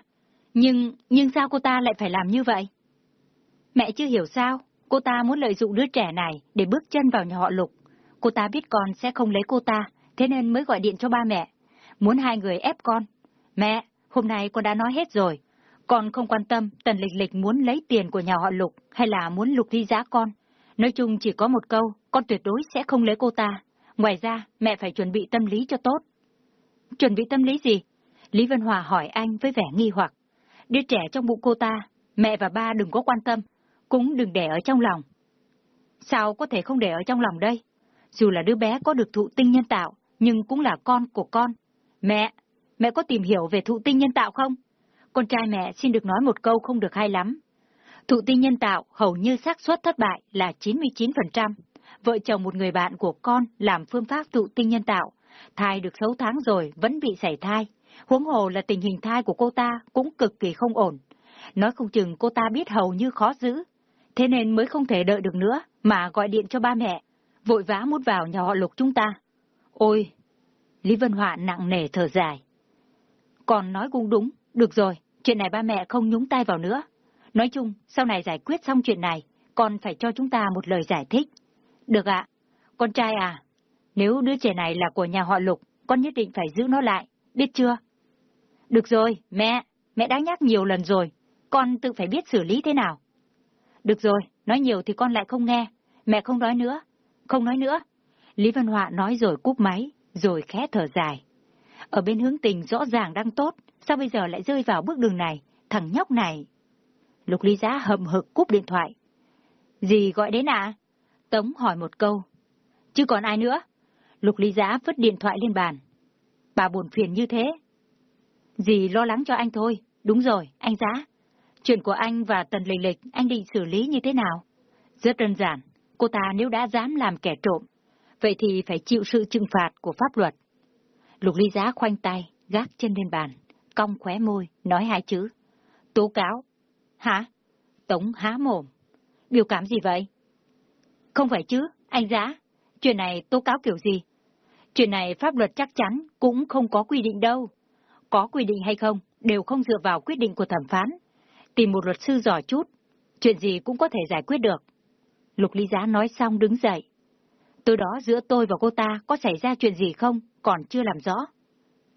Nhưng, nhưng sao cô ta lại phải làm như vậy? Mẹ chưa hiểu sao, cô ta muốn lợi dụng đứa trẻ này để bước chân vào nhà họ Lục. Cô ta biết con sẽ không lấy cô ta, thế nên mới gọi điện cho ba mẹ. Muốn hai người ép con. Mẹ, hôm nay con đã nói hết rồi. Con không quan tâm Tần Lịch Lịch muốn lấy tiền của nhà họ Lục hay là muốn Lục thi giá con. Nói chung chỉ có một câu, con tuyệt đối sẽ không lấy cô ta. Ngoài ra, mẹ phải chuẩn bị tâm lý cho tốt. Chuẩn bị tâm lý gì? Lý Vân Hòa hỏi anh với vẻ nghi hoặc. Đứa trẻ trong bụng cô ta, mẹ và ba đừng có quan tâm, cũng đừng để ở trong lòng. Sao có thể không để ở trong lòng đây? Dù là đứa bé có được thụ tinh nhân tạo, nhưng cũng là con của con. Mẹ, mẹ có tìm hiểu về thụ tinh nhân tạo không? Con trai mẹ xin được nói một câu không được hay lắm. Thụ tinh nhân tạo hầu như xác suất thất bại là 99%. Vợ chồng một người bạn của con làm phương pháp thụ tinh nhân tạo. Thai được 6 tháng rồi vẫn bị sảy thai. Huống hồ là tình hình thai của cô ta cũng cực kỳ không ổn. Nói không chừng cô ta biết hầu như khó giữ, thế nên mới không thể đợi được nữa, mà gọi điện cho ba mẹ, vội vã mút vào nhà họ lục chúng ta. Ôi! Lý Vân Họa nặng nề thở dài. Còn nói cũng đúng, được rồi, chuyện này ba mẹ không nhúng tay vào nữa. Nói chung, sau này giải quyết xong chuyện này, con phải cho chúng ta một lời giải thích. Được ạ, con trai à, nếu đứa trẻ này là của nhà họ Lục, con nhất định phải giữ nó lại, biết chưa? Được rồi, mẹ, mẹ đã nhắc nhiều lần rồi, con tự phải biết xử lý thế nào. Được rồi, nói nhiều thì con lại không nghe, mẹ không nói nữa, không nói nữa. Lý Văn Họa nói rồi cúp máy, rồi khẽ thở dài. Ở bên hướng tình rõ ràng đang tốt, sao bây giờ lại rơi vào bước đường này, thằng nhóc này. Lục Ly Giá hậm hực cúp điện thoại. Gì gọi đến ạ? Tống hỏi một câu. Chứ còn ai nữa? Lục Ly Giá vứt điện thoại lên bàn. Bà buồn phiền như thế. Dì lo lắng cho anh thôi. Đúng rồi, anh Giá. Chuyện của anh và Tần Lịch Lịch, anh định xử lý như thế nào? Rất đơn giản. Cô ta nếu đã dám làm kẻ trộm, vậy thì phải chịu sự trừng phạt của pháp luật. Lục Ly Giá khoanh tay, gác chân lên bàn, cong khóe môi, nói hai chữ. Tố cáo. Hả? Tống há mồm. Biểu cảm gì vậy? Không phải chứ, anh Giá. Chuyện này tố cáo kiểu gì? Chuyện này pháp luật chắc chắn cũng không có quy định đâu. Có quy định hay không, đều không dựa vào quyết định của thẩm phán. Tìm một luật sư giỏi chút, chuyện gì cũng có thể giải quyết được. Lục Ly Giá nói xong đứng dậy. Từ đó giữa tôi và cô ta có xảy ra chuyện gì không, còn chưa làm rõ.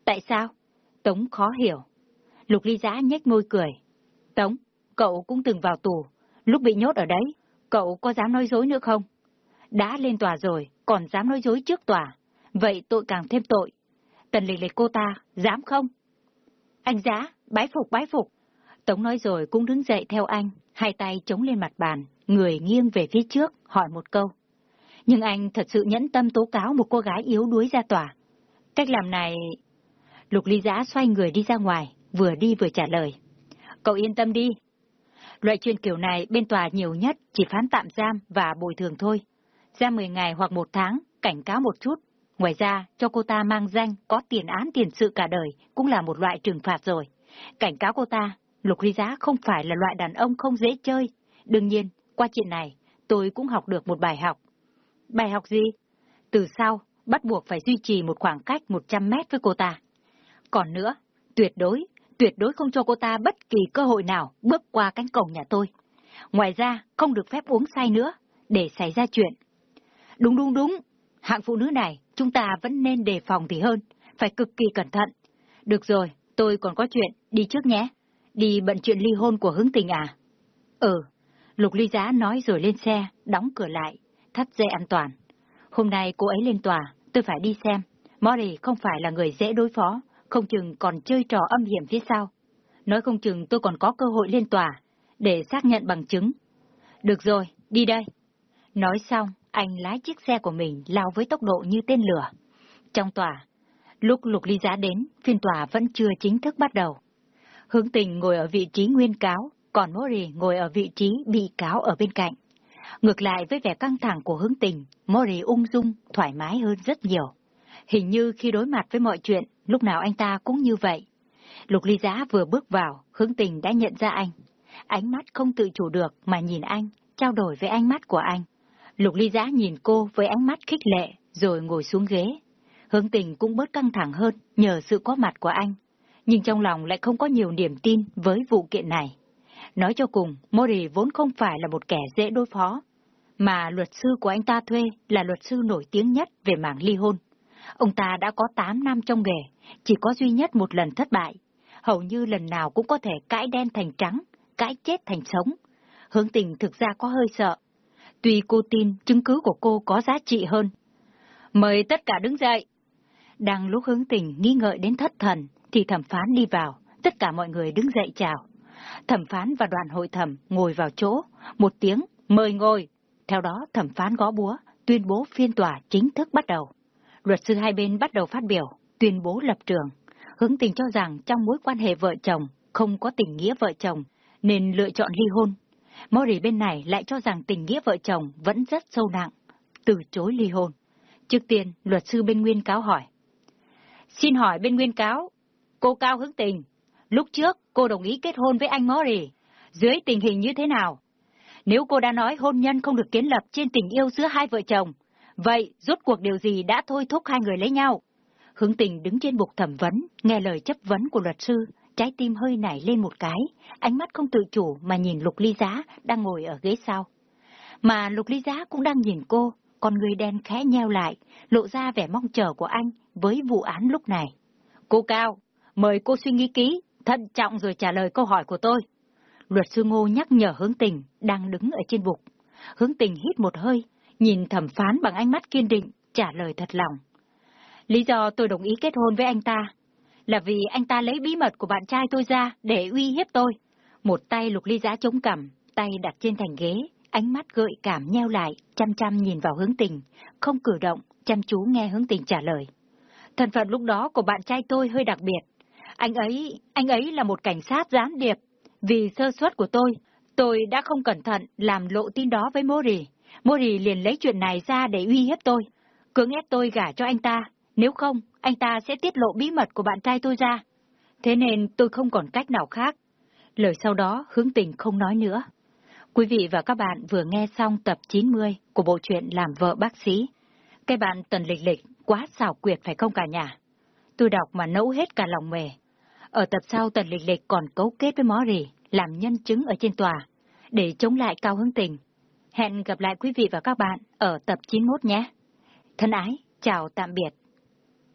Tại sao? Tống khó hiểu. Lục Ly Giá nhếch môi cười. Tống, cậu cũng từng vào tù. Lúc bị nhốt ở đấy, cậu có dám nói dối nữa không? Đã lên tòa rồi, còn dám nói dối trước tòa. Vậy tội càng thêm tội. Tần lịch lịch cô ta, dám không? Anh Giá, bái phục bái phục. Tống nói rồi cũng đứng dậy theo anh, hai tay chống lên mặt bàn, người nghiêng về phía trước, hỏi một câu. Nhưng anh thật sự nhẫn tâm tố cáo một cô gái yếu đuối ra tòa. Cách làm này... Lục ly giã xoay người đi ra ngoài, vừa đi vừa trả lời. Cậu yên tâm đi. Loại chuyện kiểu này bên tòa nhiều nhất chỉ phán tạm giam và bồi thường thôi. Ra 10 ngày hoặc một tháng, cảnh cáo một chút. Ngoài ra, cho cô ta mang danh có tiền án tiền sự cả đời cũng là một loại trừng phạt rồi. Cảnh cáo cô ta, Lục Ly Giá không phải là loại đàn ông không dễ chơi. Đương nhiên, qua chuyện này, tôi cũng học được một bài học. Bài học gì? Từ sau, bắt buộc phải duy trì một khoảng cách 100 mét với cô ta. Còn nữa, tuyệt đối, tuyệt đối không cho cô ta bất kỳ cơ hội nào bước qua cánh cổng nhà tôi. Ngoài ra, không được phép uống say nữa, để xảy ra chuyện. Đúng đúng đúng, hạng phụ nữ này, chúng ta vẫn nên đề phòng thì hơn, phải cực kỳ cẩn thận. Được rồi, tôi còn có chuyện, đi trước nhé. Đi bận chuyện ly hôn của hướng tình à? Ừ, Lục Ly Giá nói rồi lên xe, đóng cửa lại, thắt dây an toàn. Hôm nay cô ấy lên tòa, tôi phải đi xem. Mori không phải là người dễ đối phó, không chừng còn chơi trò âm hiểm phía sau. Nói không chừng tôi còn có cơ hội lên tòa, để xác nhận bằng chứng. Được rồi, đi đây. Nói xong, anh lái chiếc xe của mình lao với tốc độ như tên lửa. Trong tòa, lúc Lục Ly Giá đến, phiên tòa vẫn chưa chính thức bắt đầu. Hướng tình ngồi ở vị trí nguyên cáo, còn Mori ngồi ở vị trí bị cáo ở bên cạnh. Ngược lại với vẻ căng thẳng của hướng tình, Mori ung dung, thoải mái hơn rất nhiều. Hình như khi đối mặt với mọi chuyện, lúc nào anh ta cũng như vậy. Lục ly giá vừa bước vào, hướng tình đã nhận ra anh. Ánh mắt không tự chủ được mà nhìn anh, trao đổi với ánh mắt của anh. Lục ly giá nhìn cô với ánh mắt khích lệ, rồi ngồi xuống ghế. Hướng tình cũng bớt căng thẳng hơn nhờ sự có mặt của anh. Nhưng trong lòng lại không có nhiều niềm tin với vụ kiện này. Nói cho cùng, Mori vốn không phải là một kẻ dễ đối phó, mà luật sư của anh ta thuê là luật sư nổi tiếng nhất về mảng ly hôn. Ông ta đã có 8 năm trong nghề, chỉ có duy nhất một lần thất bại. Hầu như lần nào cũng có thể cãi đen thành trắng, cãi chết thành sống. Hướng tình thực ra có hơi sợ. Tuy cô tin chứng cứ của cô có giá trị hơn. Mời tất cả đứng dậy. Đang lúc hướng tình nghi ngợi đến thất thần, thì thẩm phán đi vào, tất cả mọi người đứng dậy chào. Thẩm phán và đoàn hội thẩm ngồi vào chỗ, một tiếng, mời ngồi. Theo đó thẩm phán gõ búa, tuyên bố phiên tòa chính thức bắt đầu. Luật sư hai bên bắt đầu phát biểu, tuyên bố lập trường. Hướng tình cho rằng trong mối quan hệ vợ chồng không có tình nghĩa vợ chồng, nên lựa chọn ly hôn. Mori bên này lại cho rằng tình nghĩa vợ chồng vẫn rất sâu nặng, từ chối ly hôn. Trước tiên, luật sư bên nguyên cáo hỏi. Xin hỏi bên nguyên cáo, cô Cao hướng tình, lúc trước cô đồng ý kết hôn với anh Mori, dưới tình hình như thế nào? Nếu cô đã nói hôn nhân không được kiến lập trên tình yêu giữa hai vợ chồng, vậy rốt cuộc điều gì đã thôi thúc hai người lấy nhau? Hướng tình đứng trên bục thẩm vấn, nghe lời chấp vấn của luật sư, trái tim hơi nảy lên một cái, ánh mắt không tự chủ mà nhìn Lục Ly Giá đang ngồi ở ghế sau. Mà Lục Ly Giá cũng đang nhìn cô, con người đen khẽ nheo lại, lộ ra vẻ mong chờ của anh với vụ án lúc này. Cô Cao, mời cô suy nghĩ kỹ, thận trọng rồi trả lời câu hỏi của tôi. Luật sư Ngô nhắc nhở hướng tình, đang đứng ở trên bục. Hướng tình hít một hơi, nhìn thẩm phán bằng ánh mắt kiên định, trả lời thật lòng. Lý do tôi đồng ý kết hôn với anh ta là vì anh ta lấy bí mật của bạn trai tôi ra để uy hiếp tôi. Một tay lục ly giã chống cằm, tay đặt trên thành ghế, ánh mắt gợi cảm nheo lại, chăm chăm nhìn vào hướng tình, không cử động, chăm chú nghe hướng tình trả lời. Thân phận lúc đó của bạn trai tôi hơi đặc biệt. Anh ấy, anh ấy là một cảnh sát gián điệp. Vì sơ suất của tôi, tôi đã không cẩn thận làm lộ tin đó với Mori. Mori liền lấy chuyện này ra để uy hiếp tôi, cưỡng ép tôi gả cho anh ta. Nếu không, anh ta sẽ tiết lộ bí mật của bạn trai tôi ra. Thế nên tôi không còn cách nào khác. Lời sau đó hướng tình không nói nữa. Quý vị và các bạn vừa nghe xong tập 90 của bộ truyện Làm vợ bác sĩ. Cái bạn tần lịch lịch quá xảo quyệt phải không cả nhà? Tôi đọc mà nấu hết cả lòng mề. Ở tập sau tần lịch lịch còn cấu kết với Mó Rì, làm nhân chứng ở trên tòa, để chống lại Cao Hướng Tình. Hẹn gặp lại quý vị và các bạn ở tập 91 nhé. Thân ái, chào tạm biệt.